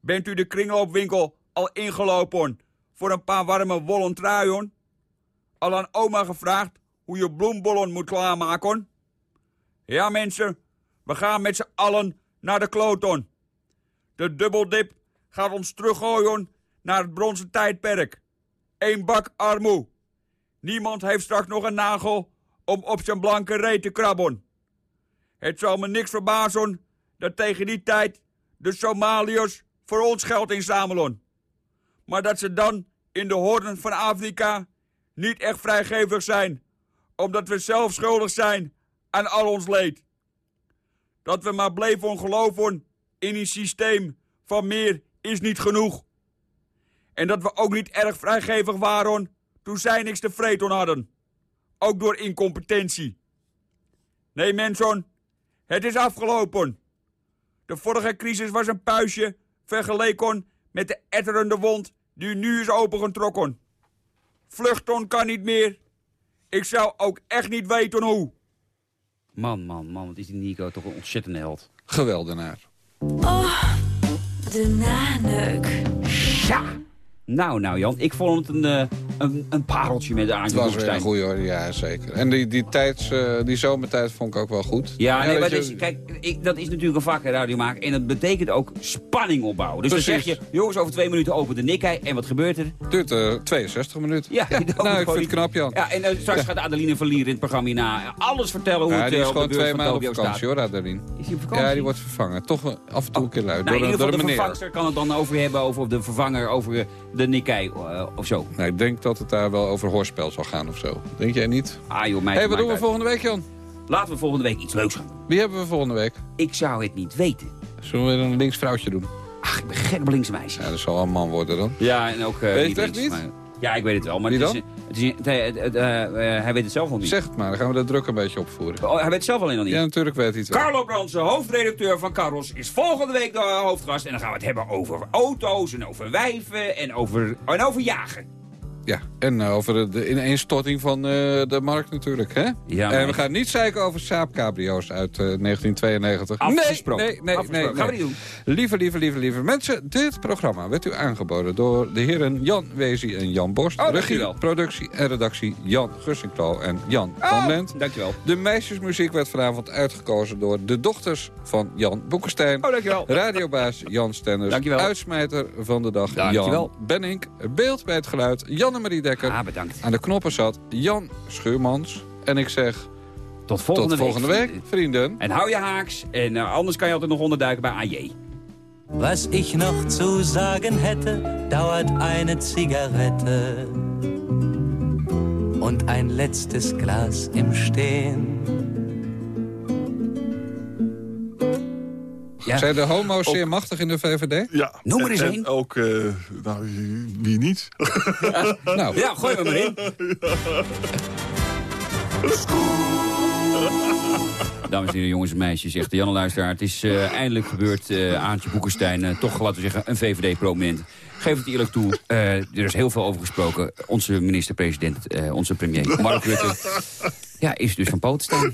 Bent u de kringloopwinkel al ingelopen voor een paar warme wollen truien? Al aan oma gevraagd hoe je bloembollen moet klaarmaken? Ja mensen, we gaan met z'n allen naar de kloton. De dubbeldip gaat ons teruggooien naar het bronzen tijdperk. Eén bak armoe. Niemand heeft straks nog een nagel om op zijn blanke reet te krabben. Het zal me niks verbazen dat tegen die tijd de Somaliërs voor ons geld inzamelen. Maar dat ze dan in de hoornen van Afrika niet echt vrijgevig zijn, omdat we zelf schuldig zijn aan al ons leed. Dat we maar bleven geloven in een systeem van meer is niet genoeg. En dat we ook niet erg vrijgevig waren toen zij niks te vreten hadden. Ook door incompetentie. Nee mensen, het is afgelopen. De vorige crisis was een puistje vergeleken met de etterende wond die nu is opengetrokken. Vluchten kan niet meer. Ik zou ook echt niet weten hoe. Man, man, man, wat is die Nico toch een ontzettende held. Geweldenaar. Oh, de naneuk. Ja! Nou, nou Jan, ik vond het een, eh, een, een pareltje met de Het Aantje was weer een goeie hoor, ja zeker. En die, die, tijds, eh, die zomertijd vond ik ook wel goed. Ja, nee, maar je- is, kijk, ik, dat is natuurlijk een vak, radio maken. En dat betekent ook spanning opbouwen. Dus dan zeg je, jongens, over twee minuten open de nikkei. En wat gebeurt er? duurt eh 62 minuten. Ja, nou, ik vind het knap, Jan. Ja, en eh, straks gaat Adeline Verlier in het programma hierna alles vertellen hoe Ja, het die eh, is gewoon twee maanden op vakantie staat. hoor, Adeline. Is hij op vakantie? Ja, die wordt vervangen. Toch af en toe een keer luid. Nou, in door, ieder een- geval de vervangster kan het dan over hebben, over de vervanger, over eh, de nikkei eh, of zo. Nee, ik denk dat het daar wel over hoorspel zal gaan of zo. Denk jij niet? Ah joh, mij hey, wat doen we uit. volgende week, Jan? Laten we volgende week iets leuks gaan doen. Wie hebben we volgende week? Ik zou het niet weten. Zullen we een links vrouwtje doen? Ach, ik ben gek op. Ja, dat zal een man worden dan. Ja, en ook... eh, Weet je het echt niet? maar- ja, ik weet het wel. Maar Wie het dan? Is, het- eh, eh, hij weet het zelf nog niet. Zeg het maar, dan gaan we de druk een beetje opvoeren. Oh, hij weet het zelf alleen nog niet. Ja, natuurlijk weet hij het wel. Carlo Bransen, hoofdredacteur van Carros, is volgende week de hoofdgast. En dan gaan we het hebben over auto's en over wijven en over, en over jagen. Ja, en eh, over de ineenstorting van eh, de markt natuurlijk, hè? Ja, en we gaan niet zeiken over Saab cabrio's uit eh, 1992. Afgesproken. Nee, nee, nee, Afgesproken. nee, Gaan we doen. Lieve, lieve, lieve, lieve mensen, dit programma werd u aangeboden door de heren Jan Wezi en Jan Borst. Oh, Regie, productie en redactie Jan Gussinklo en Jan Oh, van Lent. dankjewel. De meisjesmuziek werd vanavond uitgekozen door de dochters van Jan Boekenstein. Oh, dankjewel. Radiobaas Jan Stenders. Dankjewel. Uitsmijter van de dag Dankjewel. Jan Benink. Beeld bij het geluid Janne-Marie Dekker. Ah, bedankt. Aan de knoppen zat Jan Schuurmans. En ik zeg Tot volgende, tot volgende week, vrienden. vrienden. En hou je haaks. En eh, anders kan je altijd nog onderduiken bij AJ. Was ich noch zu sagen hätte, dauert eine Zigarette und ein letztes Glas im Stehen. Ja. Zijn de homo's zeer machtig in de VVD? Ja. Noem er eens En- één. en ook, eh, nou, wie niet? nou. Ja, gooi me maar in. Dames en heren, jongens en meisjes, zegt de Janne Luisteraar. Het is eh, eindelijk gebeurd. eh Aantje Boekenstein, eh, toch laten we zeggen een VVD-prominent. Geef het eerlijk toe. eh, er is heel veel over gesproken. Onze minister-president, eh, onze premier Mark Rutte... Ja, is dus van poot staan.